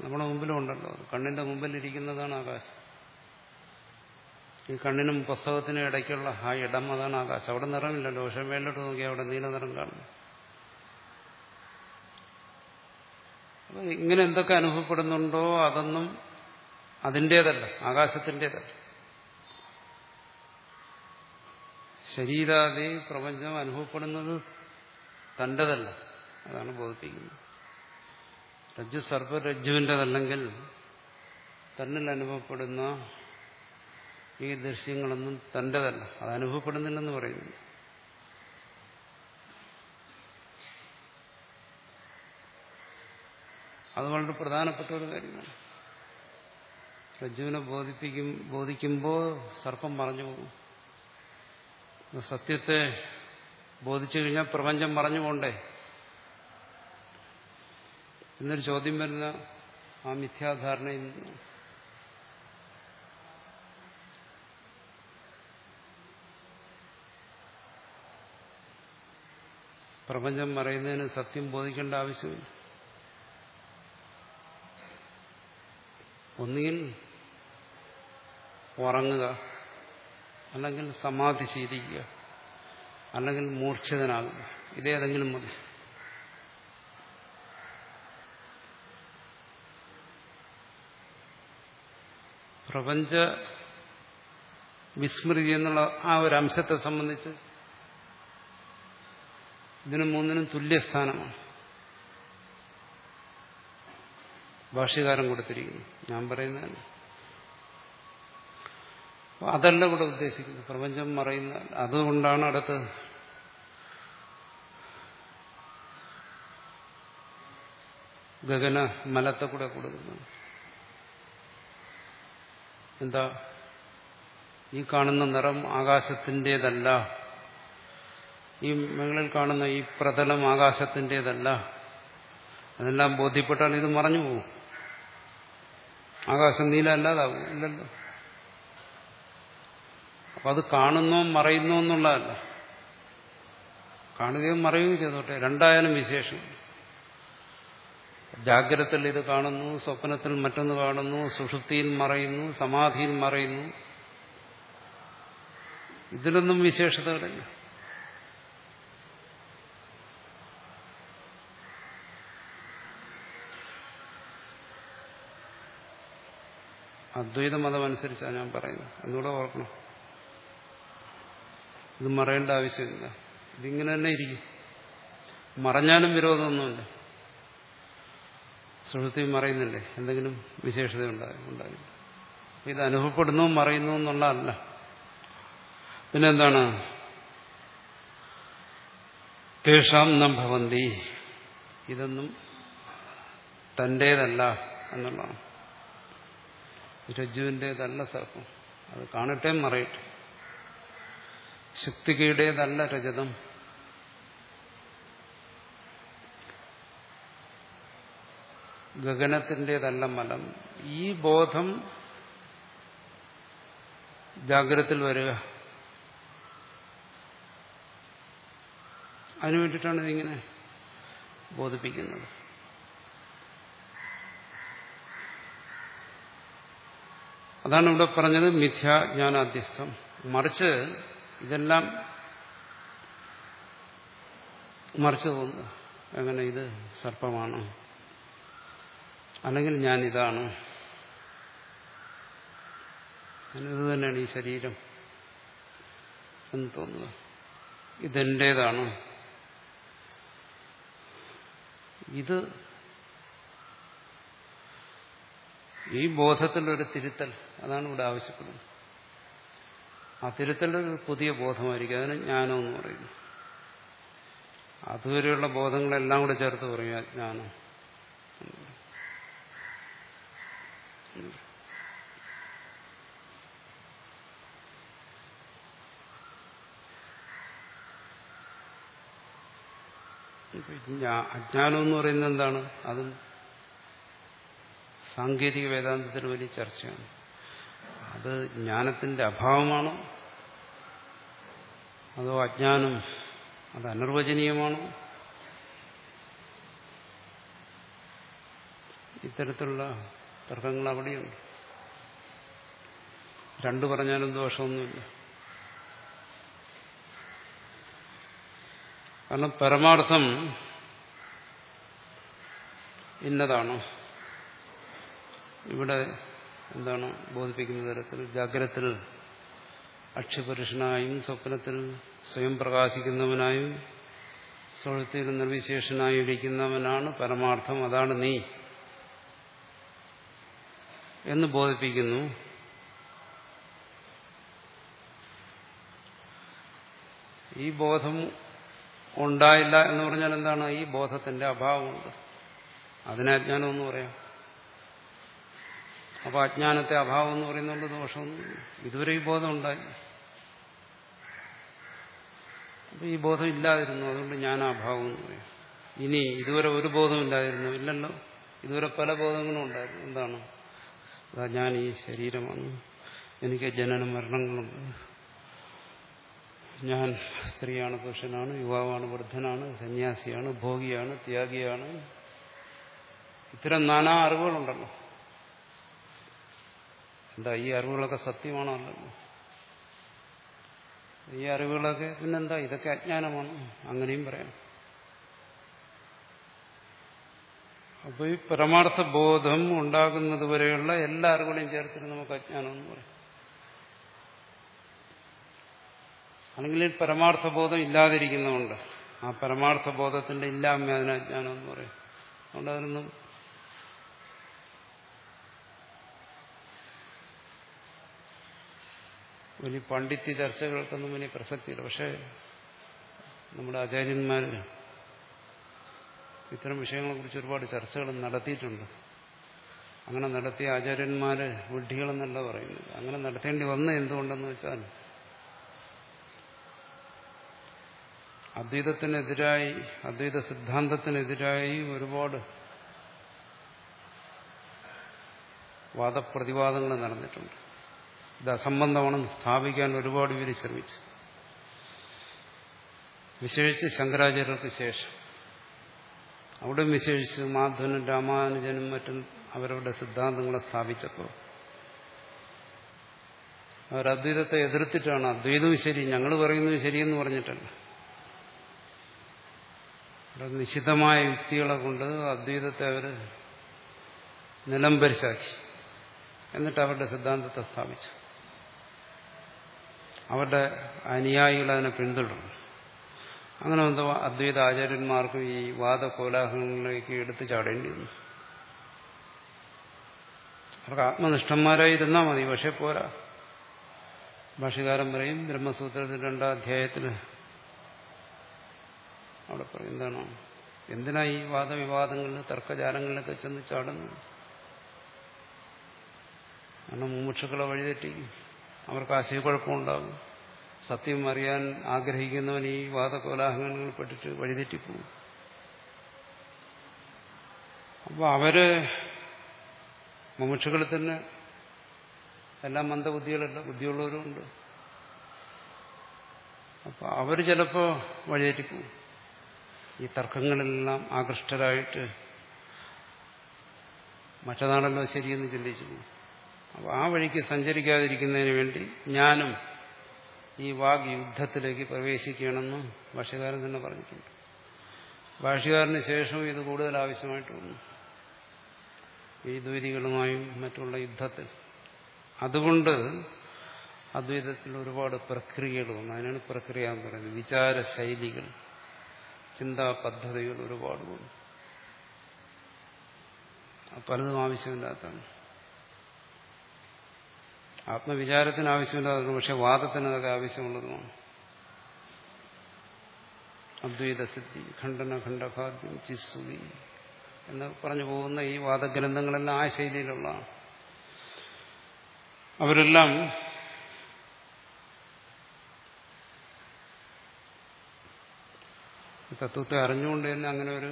നമ്മുടെ മുമ്പിലും ഉണ്ടല്ലോ കണ്ണിന്റെ മുമ്പിലിരിക്കുന്നതാണ് ആകാശം. ഈ കണ്ണിനും പുസ്തകത്തിനും ഇടയ്ക്കുള്ള ആ ഇടം അതാണ് ആകാശം. അവിടെ നിറമില്ലല്ലോ പക്ഷെ മേലോട്ട് നോക്കിയാൽ അവിടെ നീല നിറം അപ്പൊ ഇങ്ങനെ എന്തൊക്കെ അനുഭവപ്പെടുന്നുണ്ടോ അതൊന്നും അതിന്റേതല്ല ആകാശത്തിന്റെതല്ല ശരീരാദി പ്രപഞ്ചം അനുഭവപ്പെടുന്നത് തന്റെതല്ല. അതാണ് ബോധിപ്പിക്കുന്നത്. രജ്ജു സർപ്പരജ്ജുവിന്റെതല്ലെങ്കിൽ തന്നിൽ അനുഭവപ്പെടുന്ന ഈ ദൃശ്യങ്ങളൊന്നും തന്റെതല്ല. അത് അനുഭവപ്പെടുന്നില്ലെന്ന് പറയുന്നു. അത് വളരെ പ്രധാനപ്പെട്ട ഒരു കാര്യമാണ്. രജ്ജുവിനെ ബോധിപ്പിക്കും ബോധിക്കുമ്പോൾ സർപ്പം പറഞ്ഞു പോകും. സത്യത്തെ ബോധിച്ചു കഴിഞ്ഞാൽ പ്രപഞ്ചം പറഞ്ഞു പോണ്ടേ? എന്നൊരു ചോദ്യം വരുന്ന ആ മിഥ്യാധാരണയിൽ നിന്ന്. പ്രപഞ്ചം മറയുന്നതിന് സത്യം ബോധിക്കേണ്ട ആവശ്യമില്ല. ഒന്നുകിൽ ഉറങ്ങുക. അല്ലെങ്കിൽ സമാധി ശീലിക്കുക അല്ലെങ്കിൽ മൂർച്ഛിതനാകുക. ഇതേതെങ്കിലും മതി പ്രപഞ്ച വിസ്മൃതി എന്നുള്ള ആ ഒരു അംശത്തെ സംബന്ധിച്ച് ഇതിനും മൂന്നിനും തുല്യസ്ഥാനമാണ്. ഭാഷ്യകാരം കൊടുത്തിരിക്കുന്നു. ഞാൻ പറയുന്നതല്ല. അതല്ല ഇവിടെ ഉദ്ദേശിക്കുന്നത്. പ്രപഞ്ചം മറയുന്ന അതുകൊണ്ടാണ് അടുത്ത് ഗഗന മലത്തെ കൂടെ കൊടുക്കുന്നത്. എന്താ? ഈ കാണുന്ന നിറം ആകാശത്തിന്റെതല്ല. ഈ മുകളിൽ കാണുന്ന ഈ പ്രതലം ആകാശത്തിന്റെതല്ല. അതെല്ലാം ബോധ്യപ്പെട്ടാൽ ഇത് മറഞ്ഞു പോകും. ആകാശം നീല അല്ലാതാവും ഇല്ലല്ലോ. അപ്പൊ അത് കാണുന്നോ മറയുന്നോ എന്നുള്ളതല്ല. കാണുകയും മറയുകയും ചെയ്തോട്ടെ. രണ്ടായാലും വിശേഷം. ജാഗ്രതത്തിൽ ഇത് കാണുന്നു സ്വപ്നത്തിൽ മറ്റൊന്ന് കാണുന്നു സുഷുപ്തിയിൽ മറയുന്നു സമാധിയിൽ മറയുന്നു. ഇതിലൊന്നും വിശേഷതകളില്ല. അദ്വൈത മതമനുസരിച്ചാണ് ഞാൻ പറയുന്നത്. എന്നുകൂടെ ഓർക്കണം. ഇത് മറയേണ്ട ആവശ്യമില്ല. ഇതിങ്ങനെ തന്നെ ഇരിക്കും. മറഞ്ഞാലും വിരോധമൊന്നുമില്ല. സുഹൃത്തി മറയുന്നില്ലേ? എന്തെങ്കിലും വിശേഷത ഉണ്ടായി ഇത് അനുഭവപ്പെടുന്നു മറയുന്നു എന്നുള്ളതല്ല. പിന്നെന്താണ്? തേഷാം നം ഭവന്തി. ഇതൊന്നും തന്റേതല്ല എന്നുള്ളതാണ്. രജ്ജുവിന്റേതല്ല സർപ്പം. അത് കാണട്ടെ മറയട്ടെ. ശക്തികയുടേതല്ല രജതം. ഗഗനത്തിന്റെതല്ല മലം. ഈ ബോധം ജാഗ്രതത്തിൽ വരിക. അതിനു വേണ്ടിയിട്ടാണ് ഇതിങ്ങനെ ബോധിപ്പിക്കുന്നത്. അതാണ് ഇവിടെ പറഞ്ഞത് മിഥ്യാജ്ഞാനാധ്യസ്ഥം മറിച്ച് ഇതെല്ലാം മറിച്ചു തോന്നുക അങ്ങനെ ഇത് സർപ്പമാണ്. അല്ലെങ്കിൽ ഞാൻ ഇതാണ് ഇത് തന്നെയാണ് ഈ ശരീരം എന്ന് തോന്നുക ഇതെന്റേതാണ്? ഇത് ഈ ബോധത്തിലൊരു തിരുത്തൽ. അതാണ് ഇവിടെ ആവശ്യപ്പെടുന്നത്. ആ തിരുത്തലൊരു പുതിയ ബോധമായിരിക്കും. അതിന് ജ്ഞാനം എന്ന് പറയുന്നു. അതുവരെയുള്ള ബോധങ്ങളെല്ലാം കൂടെ ചേർത്ത് പറയും അജ്ഞാനം അജ്ഞാനം എന്ന് പറയുന്നത് എന്താണ്? അതും സാങ്കേതിക വേദാന്തത്തിന് വലിയ ചർച്ചയാണ്. അത് ജ്ഞാനത്തിന്റെ അഭാവമാണോ? അതോ അജ്ഞാനം അത് അനിർവചനീയമാണോ? ഇത്തരത്തിലുള്ള തർക്കങ്ങൾ അവിടെയുണ്ട്. രണ്ടു പറഞ്ഞാലും ദോഷമൊന്നുമില്ല. കാരണം പരമാർത്ഥം ഇന്നതാണ്. ഇവിടെ എന്താണ് ബോധിപ്പിക്കുന്ന തരത്തിൽ? ജാഗ്രത്തിൽ അക്ഷപുരുഷനായും സ്വപ്നത്തിൽ സ്വയം പ്രകാശിക്കുന്നവനായും സുഹൃത്തിൽ നിർവിശേഷനായി ഇരിക്കുന്നവനാണ് പരമാർത്ഥം അതാണ് നീ. എന്ന് ബോധിപ്പിക്കുന്നു. ഈ ബോധം ഉണ്ടായില്ല എന്ന് പറഞ്ഞാൽ എന്താണ്? ഈ ബോധത്തിന്റെ അഭാവമുണ്ട്. അതിനെ അജ്ഞാനം എന്ന് പറയാം. അപ്പൊ അജ്ഞാനത്തെ അഭാവം എന്ന് പറയുന്നുണ്ട് ദോഷമൊന്നും ഇതുവരെ ഈ ബോധമുണ്ടായി അപ്പൊ ഈ ബോധം ഇല്ലാതിരുന്നു. അതുകൊണ്ട് ഞാൻ അഭാവം എന്ന് പറയും. ഇനി ഇതുവരെ ഒരു ബോധം ഇല്ലായിരുന്നു ഇല്ലല്ലോ. ഇതുവരെ പല ബോധങ്ങളും ഉണ്ടായിരുന്നു. എന്താണ്? അതാ ഞാൻ ഈ ശരീരമാണ്. എനിക്ക് ജനന മരണങ്ങളുണ്ട്. ഞാൻ സ്ത്രീയാണ് പുരുഷനാണ് യുവാവാണ് വൃദ്ധനാണ് സന്യാസിയാണ് ഭോഗിയാണ് ത്യാഗിയാണ്. ഇത്തരം നാനാ അറിവുകളുണ്ടല്ലോ. എന്താ ഈ അറിവുകളൊക്കെ സത്യമാണോ അല്ലല്ലോ ഈ അറിവുകളൊക്കെ പിന്നെന്താ ഇതൊക്കെ അജ്ഞാനമാണ്. അങ്ങനെയും പറയാം. അപ്പൊ ഈ പരമാർത്ഥ ബോധം ഉണ്ടാകുന്നത് വരെയുള്ള എല്ലാ അറിവുകളെയും ചേർത്തിട്ട് നമുക്ക് അജ്ഞാനം എന്ന് പറയും. അല്ലെങ്കിൽ പരമാർത്ഥ ബോധം ഇല്ലാതിരിക്കുന്നതുകൊണ്ട് ആ പരമാർത്ഥ ബോധത്തിന്റെ ഇല്ലായ്മ അതിന് അജ്ഞാനം എന്ന് പറയും. അതുകൊണ്ട് അതിനൊന്നും വലിയ പണ്ഡിത്യ ചർച്ചകൾക്കൊന്നും വലിയ പ്രസക്തിയില്ല. പക്ഷേ നമ്മുടെ ആചാര്യന്മാർ ഇത്തരം വിഷയങ്ങളെക്കുറിച്ച് ഒരുപാട് ചർച്ചകൾ നടത്തിയിട്ടുണ്ട്. അങ്ങനെ നടത്തിയ ആചാര്യന്മാർ വിഡ്ഢികളെന്നല്ല പറയുന്നത്. അങ്ങനെ നടത്തേണ്ടി വന്ന എന്തുകൊണ്ടെന്ന് വെച്ചാൽ അദ്വൈതത്തിനെതിരായി അദ്വൈത സിദ്ധാന്തത്തിനെതിരായി ഒരുപാട് വാദപ്രതിവാദങ്ങൾ നടന്നിട്ടുണ്ട്. ഇത് അസംബന്ധമാണെന്ന് സ്ഥാപിക്കാൻ ഒരുപാട് പേര് ശ്രമിച്ചു. വിശേഷിച്ച് ശങ്കരാചാര്യർക്ക് ശേഷം. അവിടെ വിശേഷിച്ച് മാധവനും രാമാനുജനും മറ്റും അവരവരുടെ സിദ്ധാന്തങ്ങളെ സ്ഥാപിച്ചപ്പോൾ. അവർ അദ്വൈതത്തെ എതിർത്തിട്ടാണ് അദ്വൈതവും ശരി ഞങ്ങൾ പറയുന്നത് ശരിയെന്ന് പറഞ്ഞിട്ടല്ല. അവിടെ നിശിതമായ യുക്തികളെ കൊണ്ട് അദ്വൈതത്തെ അവർ നിലംപരിശാക്കി എന്നിട്ട് അവരുടെ സിദ്ധാന്തത്തെ സ്ഥാപിച്ചു. അവരുടെ അനുയായികൾ അതിനെ പിന്തുടർന്നു അങ്ങനെ എന്തോ അദ്വൈത ആചാര്യന്മാർക്കും ഈ വാദകോലാഹലങ്ങളിലേക്ക് എടുത്തു ചാടേണ്ടി വന്നു. അവർക്ക് ആത്മനിഷ്ഠന്മാരായി ഇരുന്നാൽ മതി പക്ഷെ പോരാ. ഭാഷകാരൻ പറയും ബ്രഹ്മസൂത്രത്തിൽ രണ്ടാം അധ്യായത്തിൽ അവിടെ പറയും എന്താണ്? എന്തിനാ ഈ വാദവിവാദങ്ങളിൽ തർക്കജാലങ്ങളിലൊക്കെ ചെന്ന് ചാടുന്നത്? കാരണം മുമുക്ഷുക്കളെ വഴിതെറ്റിക്കും അവർക്ക് ആശയക്കുഴപ്പമുണ്ടാകും. സത്യം അറിയാൻ ആഗ്രഹിക്കുന്നവൻ ഈ വാദകോലാഹലങ്ങളിൽ പെട്ടിട്ട് വഴിതെറ്റിപ്പോകും. അപ്പോൾ അവർ മുമുക്ഷുകളിൽ തന്നെ എല്ലാ മന്ദബുദ്ധികളല്ല ബുദ്ധിയുള്ളവരും ഉണ്ട്. അപ്പൊ അവർ ചിലപ്പോ വഴിതെറ്റിപ്പോകും. ഈ തർക്കങ്ങളിലെല്ലാം ആകൃഷ്ടരായിട്ട് മറ്റന്നാളല്ലോ ശരിയെന്ന് ചിന്തിച്ചു പോകും. അപ്പോൾ ആ വഴിക്ക് സഞ്ചരിക്കാതിരിക്കുന്നതിന് വേണ്ടി ഞാനും ഈ വാഗ് യുദ്ധത്തിലേക്ക് പ്രവേശിക്കണമെന്നും ഭാഷകാരൻ തന്നെ പറഞ്ഞിട്ടുണ്ട്. ഭാഷകാരന് ശേഷവും ഇത് കൂടുതൽ ആവശ്യമായിട്ട് വന്നു. ഈ ദ്വൈതികളുമായും മറ്റുള്ള യുദ്ധത്തിൽ. അതുകൊണ്ട് അദ്വൈതത്തിൽ ഒരുപാട് പ്രക്രിയകൾ വന്നു. അതിനാണ് പ്രക്രിയ എന്ന് പറയുന്നത്. വിചാരശൈലികൾ ചിന്താ പദ്ധതികൾ ഒരുപാട് വന്നു. പലതും ആവശ്യമില്ലാത്തതാണ്. ആത്മവിചാരത്തിന് ആവശ്യമില്ലാത്തതാണ് പക്ഷെ വാദത്തിന് അതൊക്കെ ആവശ്യമുള്ളതുമാണ്. അദ്വൈത സിദ്ധി ഖണ്ഡന ഖണ്ഡഭാദ്യം ചിസ്സുവി എന്ന് പറഞ്ഞു പോകുന്ന ഈ വാദഗ്രന്ഥങ്ങളെല്ലാം ആ ശൈലിയിലുള്ളതാണ്. അവരെല്ലാം തത്വത്തെ അറിഞ്ഞുകൊണ്ട് തന്നെ അങ്ങനെ ഒരു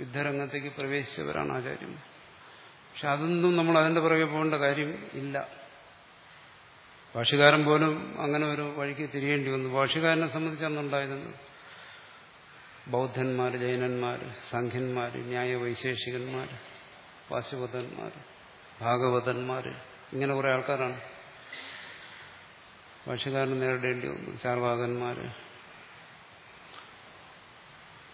യുദ്ധരംഗത്തേക്ക് പ്രവേശിച്ചവരാണ് ആചാര്യം പക്ഷെ അതൊന്നും നമ്മൾ അതിന്റെ പുറകെ പോകേണ്ട കാര്യം ഇല്ല. ഭാഷകാരൻ പോലും അങ്ങനെ ഒരു വഴിക്ക് തിരിയേണ്ടി വന്നു. ഭാഷകാരനെ സംബന്ധിച്ചന്നുണ്ടായിരുന്നു ബൗദ്ധന്മാർ ജൈനന്മാർ സംഖ്യന്മാർ ന്യായ വൈശേഷികന്മാർ പാശുപതന്മാർ ഭാഗവതന്മാർ ഇങ്ങനെ കുറെ ആൾക്കാരാണ്. ഭാഷകാരനെ നേരിടേണ്ടി വന്നു. ചാർവാകന്മാർ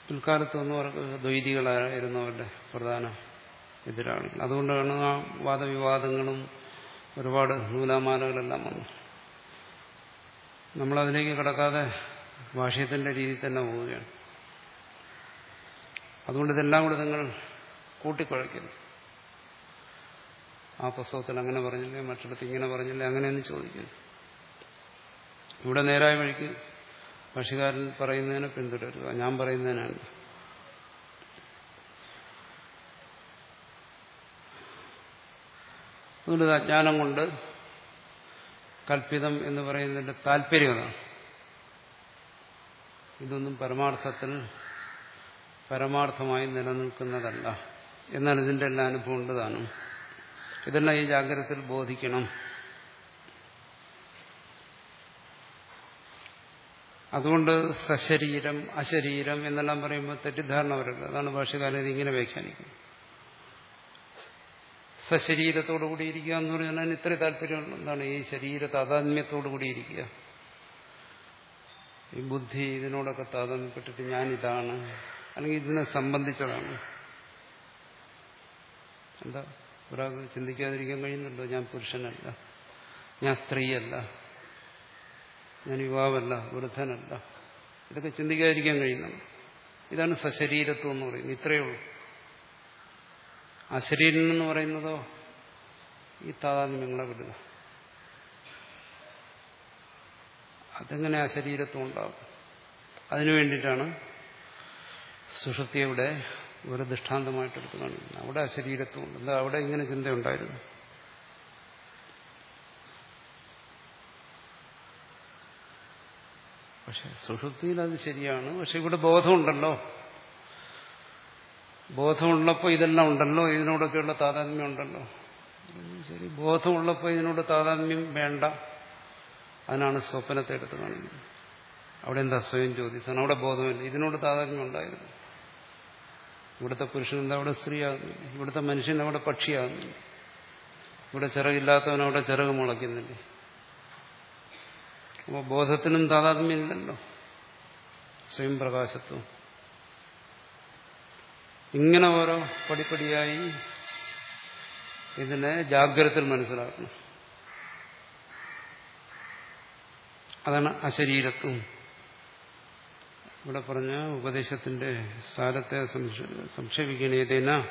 പിൽക്കാലത്തൊന്നും അവർക്ക് ദ്വൈതികളായിരുന്നു അവരുടെ പ്രധാന എതിരാളികൾ. അതുകൊണ്ടാണ് ആ വാദവിവാദങ്ങളും ഒരുപാട് നൂലാമാലകളെല്ലാം വന്നു. നമ്മളതിലേക്ക് കിടക്കാതെ ഭാഷയത്തിന്റെ രീതിയിൽ തന്നെ പോവുകയാണ്. അതുകൊണ്ട് ഇതെല്ലാം കൂടെ നിങ്ങൾ കൂട്ടിക്കുഴയ്ക്കുന്നു ആ പുസ്തകത്തിൽ അങ്ങനെ പറഞ്ഞില്ലേ മറ്റിടത്ത് ഇങ്ങനെ പറഞ്ഞില്ലേ അങ്ങനെയൊന്നും ചോദിക്കുന്നു ഇവിടെ നേരായ വഴിക്ക് ഭക്ഷ്യകാരൻ പറയുന്നതിനെ പിന്തുടരുക. ഞാൻ പറയുന്നതിനാണ് അതുകൊണ്ട് അജ്ഞാനം കൊണ്ട് കൽപ്പിതം എന്ന് പറയുന്നതിന്റെ താല്പര്യം ഇതൊന്നും പരമാർത്ഥത്തിൽ പരമാർത്ഥമായി നിലനിൽക്കുന്നതല്ല. എന്നാൽ ഇതിന്റെ എല്ലാ അനുഭവം ഉണ്ട് താനും. ഇതെല്ലാം ഈ ജാഗ്രതത്തിൽ ബോധിക്കണം. അതുകൊണ്ട് സശരീരം അശരീരം എന്നെല്ലാം പറയുമ്പോൾ തെറ്റിദ്ധാരണ വരുന്നത് അതാണ് ഭാഷകാരൻ ഇതിങ്ങനെ വ്യാഖ്യാനിക്കുന്നത്. സശരീരത്തോടു കൂടിയിരിക്കുക എന്ന് പറഞ്ഞാൽ അതിന് ഇത്ര താല്പര്യം എന്താണ്? ഈ ശരീര താതാത്മ്യത്തോടു കൂടിയിരിക്കുക. ഈ ബുദ്ധി ഇതിനോടൊക്കെ താതാത്മ്യപ്പെട്ടിട്ട് ഞാനിതാണ്. അല്ലെങ്കിൽ ഇതിനെ സംബന്ധിച്ചതാണ്. എന്താ? ഒരാൾക്ക് ചിന്തിക്കാതിരിക്കാൻ കഴിയുന്നുണ്ടോ? ഞാൻ പുരുഷനല്ല. ഞാൻ സ്ത്രീയല്ല. ഞാൻ യുവാവല്ല. വൃദ്ധനല്ല. ഇതൊക്കെ ചിന്തിക്കാതിരിക്കാൻ കഴിയുന്നുണ്ട്. ഇതാണ് സശരീരത്വം എന്ന് പറയുന്നത്. ഇത്രയേ ഉള്ളൂ. അശരീരം എന്ന് പറയുന്നതോ ഈ താതാത്മ്യങ്ങളെ വിടുക. അതെങ്ങനെ അശരീരത്വം ഉണ്ടാകും അതിനു വേണ്ടിയിട്ടാണ് സുഷൃത്തിയുടെ ഒരു ദൃഷ്ടാന്തമായിട്ട് എടുത്തു അവിടെ അശരീരത്വം എന്താ അവിടെ ഇങ്ങനെ ചിന്തയുണ്ടായിരുന്നു? പക്ഷെ സുഷൃത്തിയിൽ അത് ശരിയാണ്. പക്ഷെ ഇവിടെ ബോധമുണ്ടല്ലോ. ബോധമുള്ളപ്പോൾ ഇതെല്ലാം ഉണ്ടല്ലോ ഇതിനോടൊക്കെയുള്ള താതാത്മ്യം ഉണ്ടല്ലോ. ശരി ബോധമുള്ളപ്പോൾ ഇതിനോട് താതാത്മ്യം വേണ്ട. അതിനാണ് സ്വപ്നത്തെ എടുത്ത് കാണുന്നത് അവിടെ എന്താ സ്വയം ചോദിച്ചാണ് അവിടെ ബോധമില്ല. ഇതിനോട് താതാത്മ്യം ഉണ്ടായിരുന്നു. ഇവിടുത്തെ പുരുഷൻ എന്താ അവിടെ സ്ത്രീയാകുന്നില്ല ഇവിടുത്തെ മനുഷ്യൻ അവിടെ പക്ഷിയാകുന്നില്ല ഇവിടെ ചിറകില്ലാത്തവൻ അവിടെ ചിറക് മുളയ്ക്കുന്നില്ലേ. അപ്പോൾ ബോധത്തിനും താതാത്മ്യമില്ലല്ലോ സ്വയം പ്രകാശത്വം. ഇങ്ങനെ ഓരോ പടിപ്പടിയായി ഇതിനെ ജാഗ്രത മനസ്സിലാക്കണം. അതാണ് അശരീരത്വം. ഇവിടെ പറഞ്ഞ ഉപദേശത്തിന്റെ സ്ഥാനത്തെ സംക്ഷേപിക്കണേതേന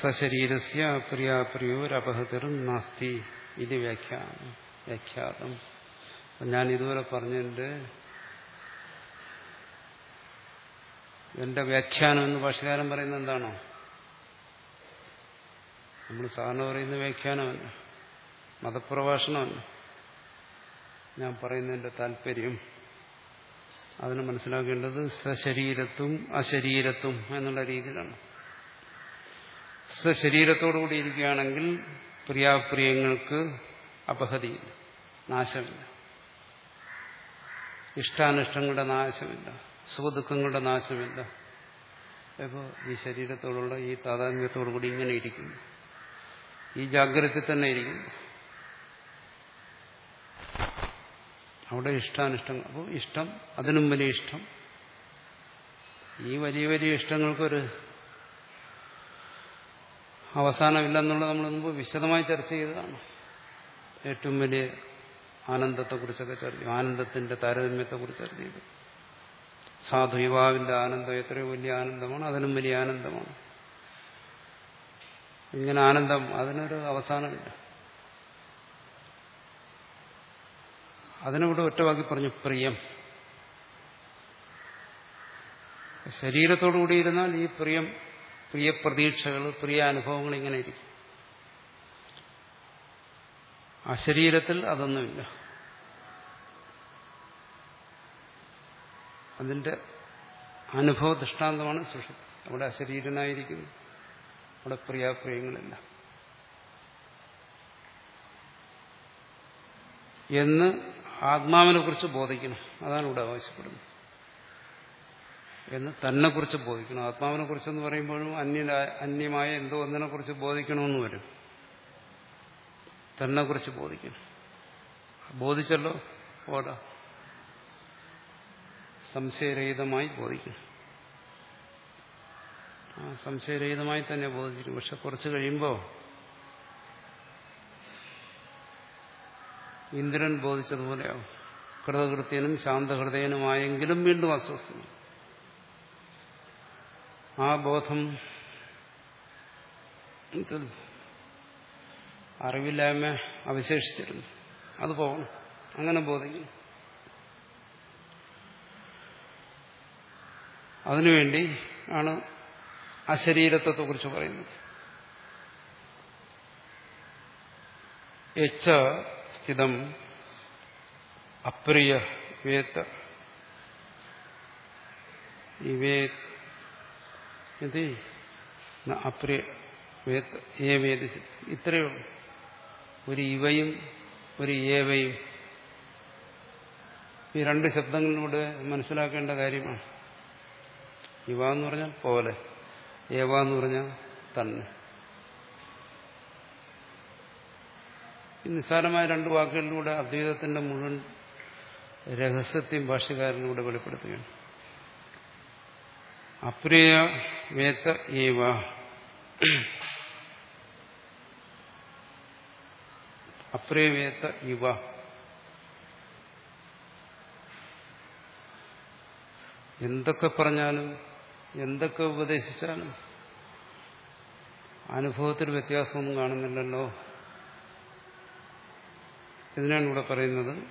സശരീരസ്യ പ്രിയാപ്രിയോരപഹതരും നാസ്തി. ഇത് വ്യാഖ്യാനം വ്യാഖ്യാതം. ഞാൻ ഇതുവരെ പറഞ്ഞതിന്റെ എന്റെ വ്യാഖ്യാനം എന്ന് ഭാഷകാരൻ പറയുന്നത് എന്താണോ? നമ്മൾ സാധാരണ പറയുന്ന വ്യാഖ്യാനമല്ല. മതപ്രഭാഷണമല്ല. ഞാൻ പറയുന്നതിന്റെ താല്പര്യം അതിന് മനസ്സിലാക്കേണ്ടത് സശരീരത്വം അശരീരത്വം എന്നുള്ള രീതിയിലാണ്. സശരീരത്തോടുകൂടി ഇരിക്കുകയാണെങ്കിൽ പ്രിയാപ്രിയങ്ങൾക്ക് അപഹതിയില്ല. നാശമില്ല. ഇഷ്ടാനിഷ്ടങ്ങളുടെ നാശമില്ല. സുഖദുഃഖങ്ങളുടെ നാശമില്ല. അപ്പോൾ ഈ ശരീരത്തോടുള്ള ഈ താതാത്മ്യത്തോടു കൂടി ഇങ്ങനെ ഇരിക്കുന്നു ഈ ജാഗ്രത തന്നെ ഇരിക്കുന്നു അവിടെ ഇഷ്ടാനിഷ്ടങ്ങൾ. അപ്പോൾ ഇഷ്ടം അതിനും വലിയ ഇഷ്ടം. ഈ വലിയ വലിയ ഇഷ്ടങ്ങൾക്കൊരു അവസാനമില്ലെന്നുള്ളത് നമ്മൾ മുമ്പ് വിശദമായി ചർച്ച ചെയ്തതാണ്. ഏറ്റവും വലിയ ആനന്ദത്തെക്കുറിച്ചൊക്കെ ചർച്ച ചെയ്തു. ആനന്ദത്തിന്റെ താരതമ്യത്തെക്കുറിച്ച് ചർച്ച ചെയ്തു. സാധു യുവാവിന്റെ ആനന്ദം എത്രയോ വലിയ ആനന്ദമാണ് അതിനും വലിയ ആനന്ദമാണ്. ഇങ്ങനെ ആനന്ദം അതിനൊരു അവസാനമില്ല. അതിനിവിടെ ഒറ്റവാക്കി പറഞ്ഞു പ്രിയം. ശരീരത്തോടു കൂടിയിരുന്നാൽ ഈ പ്രിയം പ്രിയ പ്രതീക്ഷകൾ പ്രിയ അനുഭവങ്ങൾ ഇങ്ങനെ ഇരിക്കും. ആ ശരീരത്തിൽ അതൊന്നുമില്ല. അതിന്റെ അനുഭവ ദൃഷ്ടാന്തമാണ് സുഷുപ്തി. അവിടെ അശരീരനായിരിക്കുന്നു. അവിടെ പ്രിയാപ്രിയങ്ങളില്ല. എന്ന് ആത്മാവിനെ കുറിച്ച് ബോധിക്കണം. അതാണ് ഇവിടെ ആവശ്യപ്പെടുന്നത്. എന്ന് തന്നെ കുറിച്ച് ബോധിക്കണം. ആത്മാവിനെ കുറിച്ചെന്ന് പറയുമ്പോഴും അന്യ അന്യമായ എന്തോ ഒന്നിനെ കുറിച്ച് ബോധിക്കണമെന്ന് വരും. തന്നെ കുറിച്ച് ബോധിക്കണം. ബോധിച്ചല്ലോ? പോരാ. സംശയരഹിതമായി ആ സംശയരഹിതമായി തന്നെ ബോധിച്ചിരിക്കും പക്ഷെ കുറച്ച് കഴിയുമ്പോൾ ഇന്ദ്രൻ ബോധിച്ചതുപോലെയാവും. കൃതകൃത്യനും ശാന്തഹൃദയനുമായെങ്കിലും വീണ്ടും അസ്വസ്ഥമാണ് ആ ബോധം അറിവില്ലായ്മ അവശേഷിച്ചിരുന്നു. അത് പോകണം. അങ്ങനെ ബോധിക്കും. അതിനുവേണ്ടി ആണ് അശരീരത്വത്തെക്കുറിച്ച് പറയുന്നത്. എച്ച സ്ഥിതം അപ്രിയ വേത്ത. അപ്രിയ വേത്ത ഏ വേദ ഇത്രയേ ഉള്ളൂ. ഒരു ഇവയും ഒരു ഏവയും. ഈ രണ്ട് ശബ്ദങ്ങളിലൂടെ മനസ്സിലാക്കേണ്ട കാര്യമാണ്. ഇവ എന്ന് പറഞ്ഞാൽ പോലെ. ഏവ എന്ന് പറഞ്ഞാൽ തന്നെ നിസ്സാരമായ രണ്ട് വാക്കുകളിലൂടെ അദ്വൈതത്തിന്റെ മുഴുവൻ രഹസ്യത്തെയും ഭാഷകാരനിലൂടെ വെളിപ്പെടുത്തുകയാണ്. അപ്രിയ വേത്ത ഏവ. അപ്രിയവേത്ത ഇവ. എന്തൊക്കെ പറഞ്ഞാലും എന്തൊക്കെ ഉപദേശിച്ചാലും അനുഭവത്തിൽ വ്യത്യാസമൊന്നും കാണുന്നില്ലല്ലോ. ഇതിനാണ് ഇവിടെ പറയുന്നത്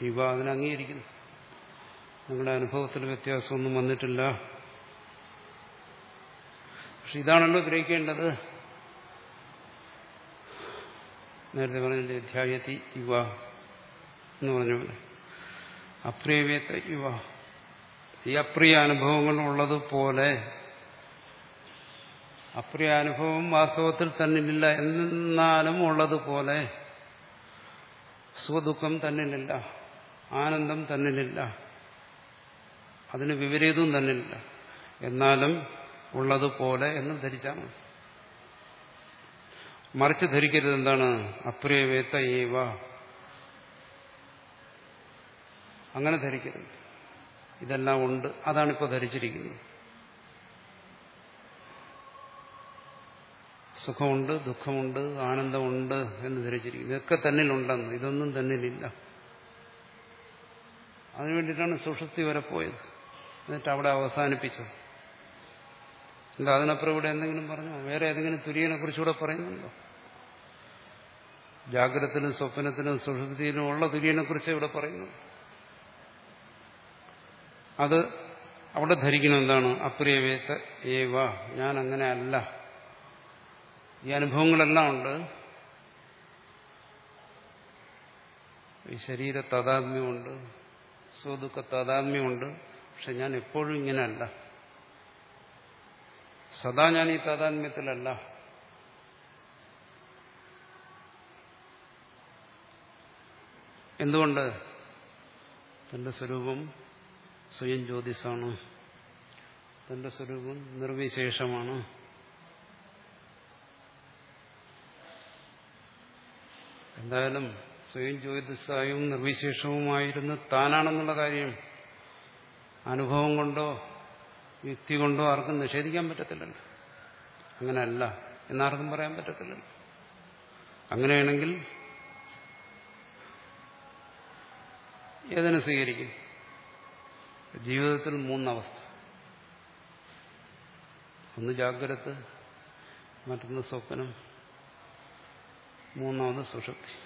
ഇവ അതിനെ അംഗീകരിക്കുന്നു. നിങ്ങളുടെ അനുഭവത്തിൽ വ്യത്യാസമൊന്നും വന്നിട്ടില്ല. പക്ഷെ ഇതാണല്ലോ ഗ്രഹിക്കേണ്ടത്. നേരത്തെ പറഞ്ഞില്ലേ ധ്യായത്തി ഇവ എന്ന് പറഞ്ഞ പോലെ. അപ്രേവ്യത്തെ ഇവ. ഈ അപ്രിയ അനുഭവങ്ങൾ ഉള്ളതുപോലെ അപ്രിയ അനുഭവം വാസ്തവത്തിൽ തന്നിലില്ല എന്നാലും ഉള്ളതുപോലെ സുഖദുഃഖം തന്നിലില്ല ആനന്ദം തന്നിലില്ല അതിന് വിപരീതവും തന്നിലില്ല. എന്നാലും ഉള്ളതുപോലെ എന്ന് ധരിച്ചാൽ മറിച്ച് ധരിക്കരുത് എന്താണ്? അപ്രിയവേത്ത ഏവ. അങ്ങനെ ധരിക്കരുത്. ഇതെല്ലാം ഉണ്ട്. അതാണിപ്പോൾ ധരിച്ചിരിക്കുന്നത്. സുഖമുണ്ട് ദുഃഖമുണ്ട് ആനന്ദമുണ്ട് എന്ന് ധരിച്ചിരിക്കുന്നു. ഇതൊക്കെ തന്നിലുണ്ടെന്ന്. ഇതൊന്നും തന്നിലില്ല. അതിനുവേണ്ടിയിട്ടാണ് സുഷുപ്തി വരെ പോയത്. എന്നിട്ട് അവിടെ അവസാനിപ്പിച്ചത്. അല്ല അതിനപ്പുറം ഇവിടെ എന്തെങ്കിലും പറഞ്ഞോ? വേറെ ഏതെങ്കിലും തുര്യനെ കുറിച്ചുകൂടെ പറയുന്നുണ്ടോ? ജാഗ്രതത്തിലും സ്വപ്നത്തിലും സുഷുപ്തിയിലും ഉള്ള തുര്യനെ കുറിച്ച് ഇവിടെ പറയുന്നു അത് അവിടെ ധരിക്കുന്ന എന്താണ്? അപ്രിയവേത്ത ഏവ. ഞാൻ അങ്ങനെ അല്ല ഈ അനുഭവങ്ങളെല്ലാം ഉണ്ട്. ഈ ശരീര താതാത്മ്യമുണ്ട്. സ്വദുഃഖ താതാത്മ്യമുണ്ട്. പക്ഷെ ഞാൻ എപ്പോഴും ഇങ്ങനെയല്ല. സദാ ഞാൻ ഈ താതാത്മ്യത്തിലല്ല. എന്തുകൊണ്ട്? തന്റെ സ്വരൂപം സ്വയം ജ്യോതിസാണ്. തന്റെ സ്വരൂപം നിർവിശേഷമാണ്. എന്തായാലും സ്വയം ജ്യോതിസായും നിർവിശേഷവുമായിരുന്ന താനാണെന്നുള്ള കാര്യം അനുഭവം കൊണ്ടോ യുക്തി കൊണ്ടോ ആർക്കും നിഷേധിക്കാൻ പറ്റത്തില്ലല്ലോ. അങ്ങനെയല്ല എന്നാർക്കും പറയാൻ പറ്റത്തില്ലല്ലോ അങ്ങനെയാണെങ്കിൽ ഏതിനെ സ്വീകരിക്കും? ജീവിതത്തിൽ മൂന്നവസ്ഥ. ഒന്ന് ജാഗ്രത മറ്റൊന്ന് സ്വപ്നം മൂന്നാമത് സുഷുപ്തി.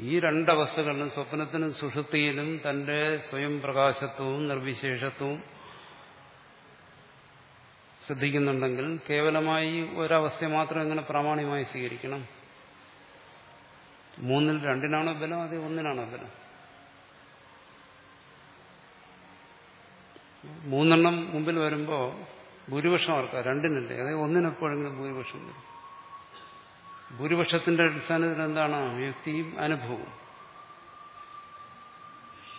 ഈ രണ്ടവസ്ഥകളിലും സ്വപ്നത്തിനും സുഷുപ്തിയിലും തന്റെ സ്വയം പ്രകാശത്വവും നിർവിശേഷത്വവും ശ്രദ്ധിക്കുന്നുണ്ടെങ്കിൽ കേവലമായി ഒരവസ്ഥ മാത്രം എങ്ങനെ പ്രാമാണികമായി സ്വീകരിക്കണം. മൂന്നിൽ രണ്ടിനാണോ ബലം അതേ ഒന്നിനാണോ ബലം? മൂന്നെണ്ണം മുമ്പിൽ വരുമ്പോൾ ഭൂരിപക്ഷം ആർക്കാ രണ്ടിനല്ലേ? അതായത് ഒന്നിനെപ്പോഴെങ്കിലും ഭൂരിപക്ഷം വരും. ഭൂരിപക്ഷത്തിന്റെ അടിസ്ഥാനത്തിൽ എന്താണ്? യുക്തിയും അനുഭവവും.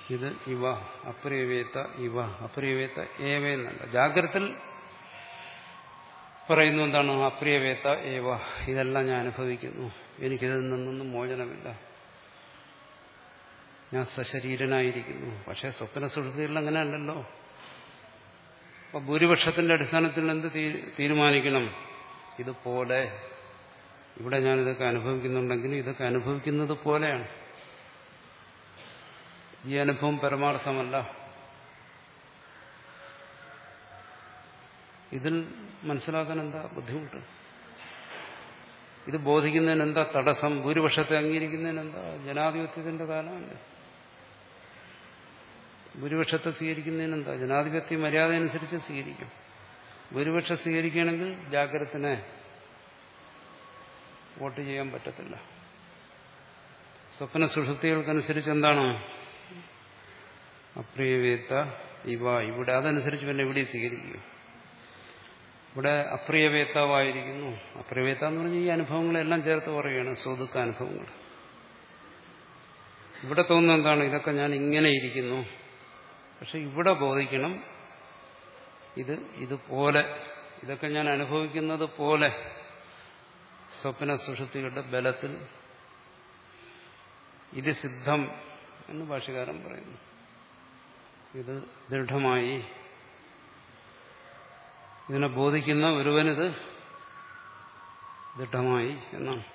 ഇത് ഇവ അപ്രിയവേത്ത ഇവ അപ്രിയവേത്ത ഏവ എന്നല്ല. ജാഗ്രത്തിൽ പറയുന്നു എന്താണ്? അപ്രിയവേത്ത ഏവ. ഇതെല്ലാം ഞാൻ അനുഭവിക്കുന്നു. എനിക്കിതിൽ നിന്നൊന്നും മോചനമില്ല. ഞാൻ സശരീരനായിരിക്കുന്നു. പക്ഷേ സ്വപ്ന സുഹൃത്തികളിൽ അങ്ങനെ അല്ലല്ലോ അപ്പൊ ഭൂരിപക്ഷത്തിന്റെ അടിസ്ഥാനത്തിൽ എന്ത് തീരുമാനിക്കണം? ഇതുപോലെ. ഇവിടെ ഞാൻ ഇതൊക്കെ അനുഭവിക്കുന്നുണ്ടെങ്കിലും ഇതൊക്കെ അനുഭവിക്കുന്നത് പോലെയാണ്. ഈ അനുഭവം പരമാർത്ഥമല്ല. ഇതിൽ മനസ്സിലാക്കാൻ എന്താ ബുദ്ധിമുട്ട്? ഇത് ബോധിക്കുന്നതിന് എന്താ തടസ്സം? ഭൂരിപക്ഷത്തെ അംഗീകരിക്കുന്നതിന് എന്താ ജനാധിപത്യത്തിന്റെ കാലമല്ലേ? ഭൂരിപക്ഷത്തെ സ്വീകരിക്കുന്നതിന് എന്താ ജനാധിപത്യ മര്യാദ അനുസരിച്ച് സ്വീകരിക്കും. ഭൂരിപക്ഷം സ്വീകരിക്കുകയാണെങ്കിൽ ജാഗ്രതനെ വോട്ട് ചെയ്യാൻ പറ്റത്തില്ല. സ്വപ്ന സുഷൃത്തികൾക്കനുസരിച്ച് എന്താണ്? അപ്രിയവേത്ത ഇവ ഇവിടെ. അതനുസരിച്ച് പിന്നെ ഇവിടെ സ്വീകരിക്കുക ഇവിടെ അപ്രിയവേത്താവായിരിക്കുന്നു. അപ്രിയവേത്ത എന്ന് പറഞ്ഞാൽ ഈ അനുഭവങ്ങളെല്ലാം ചേർത്ത് പറയുകയാണ്. സ്വതുക്ക അനുഭവങ്ങൾ ഇവിടെ തോന്നുന്ന എന്താണ്? ഇതൊക്കെ ഞാൻ ഇങ്ങനെ ഇരിക്കുന്നു. പക്ഷെ ഇവിടെ ബോധിക്കണം ഇത് ഇതുപോലെ ഇതൊക്കെ ഞാൻ അനുഭവിക്കുന്നത് പോലെ. സ്വപ്ന സുഷുതികളുടെ ബലത്തിൽ ഇത് സിദ്ധം എന്ന് ഭാഷകാരൻ പറയുന്നു. ഇത് ദൃഢമായി ഇതിനെ ബോധിക്കുന്ന ഒരുവനിത് ദൃഢമായി എന്നാണ്.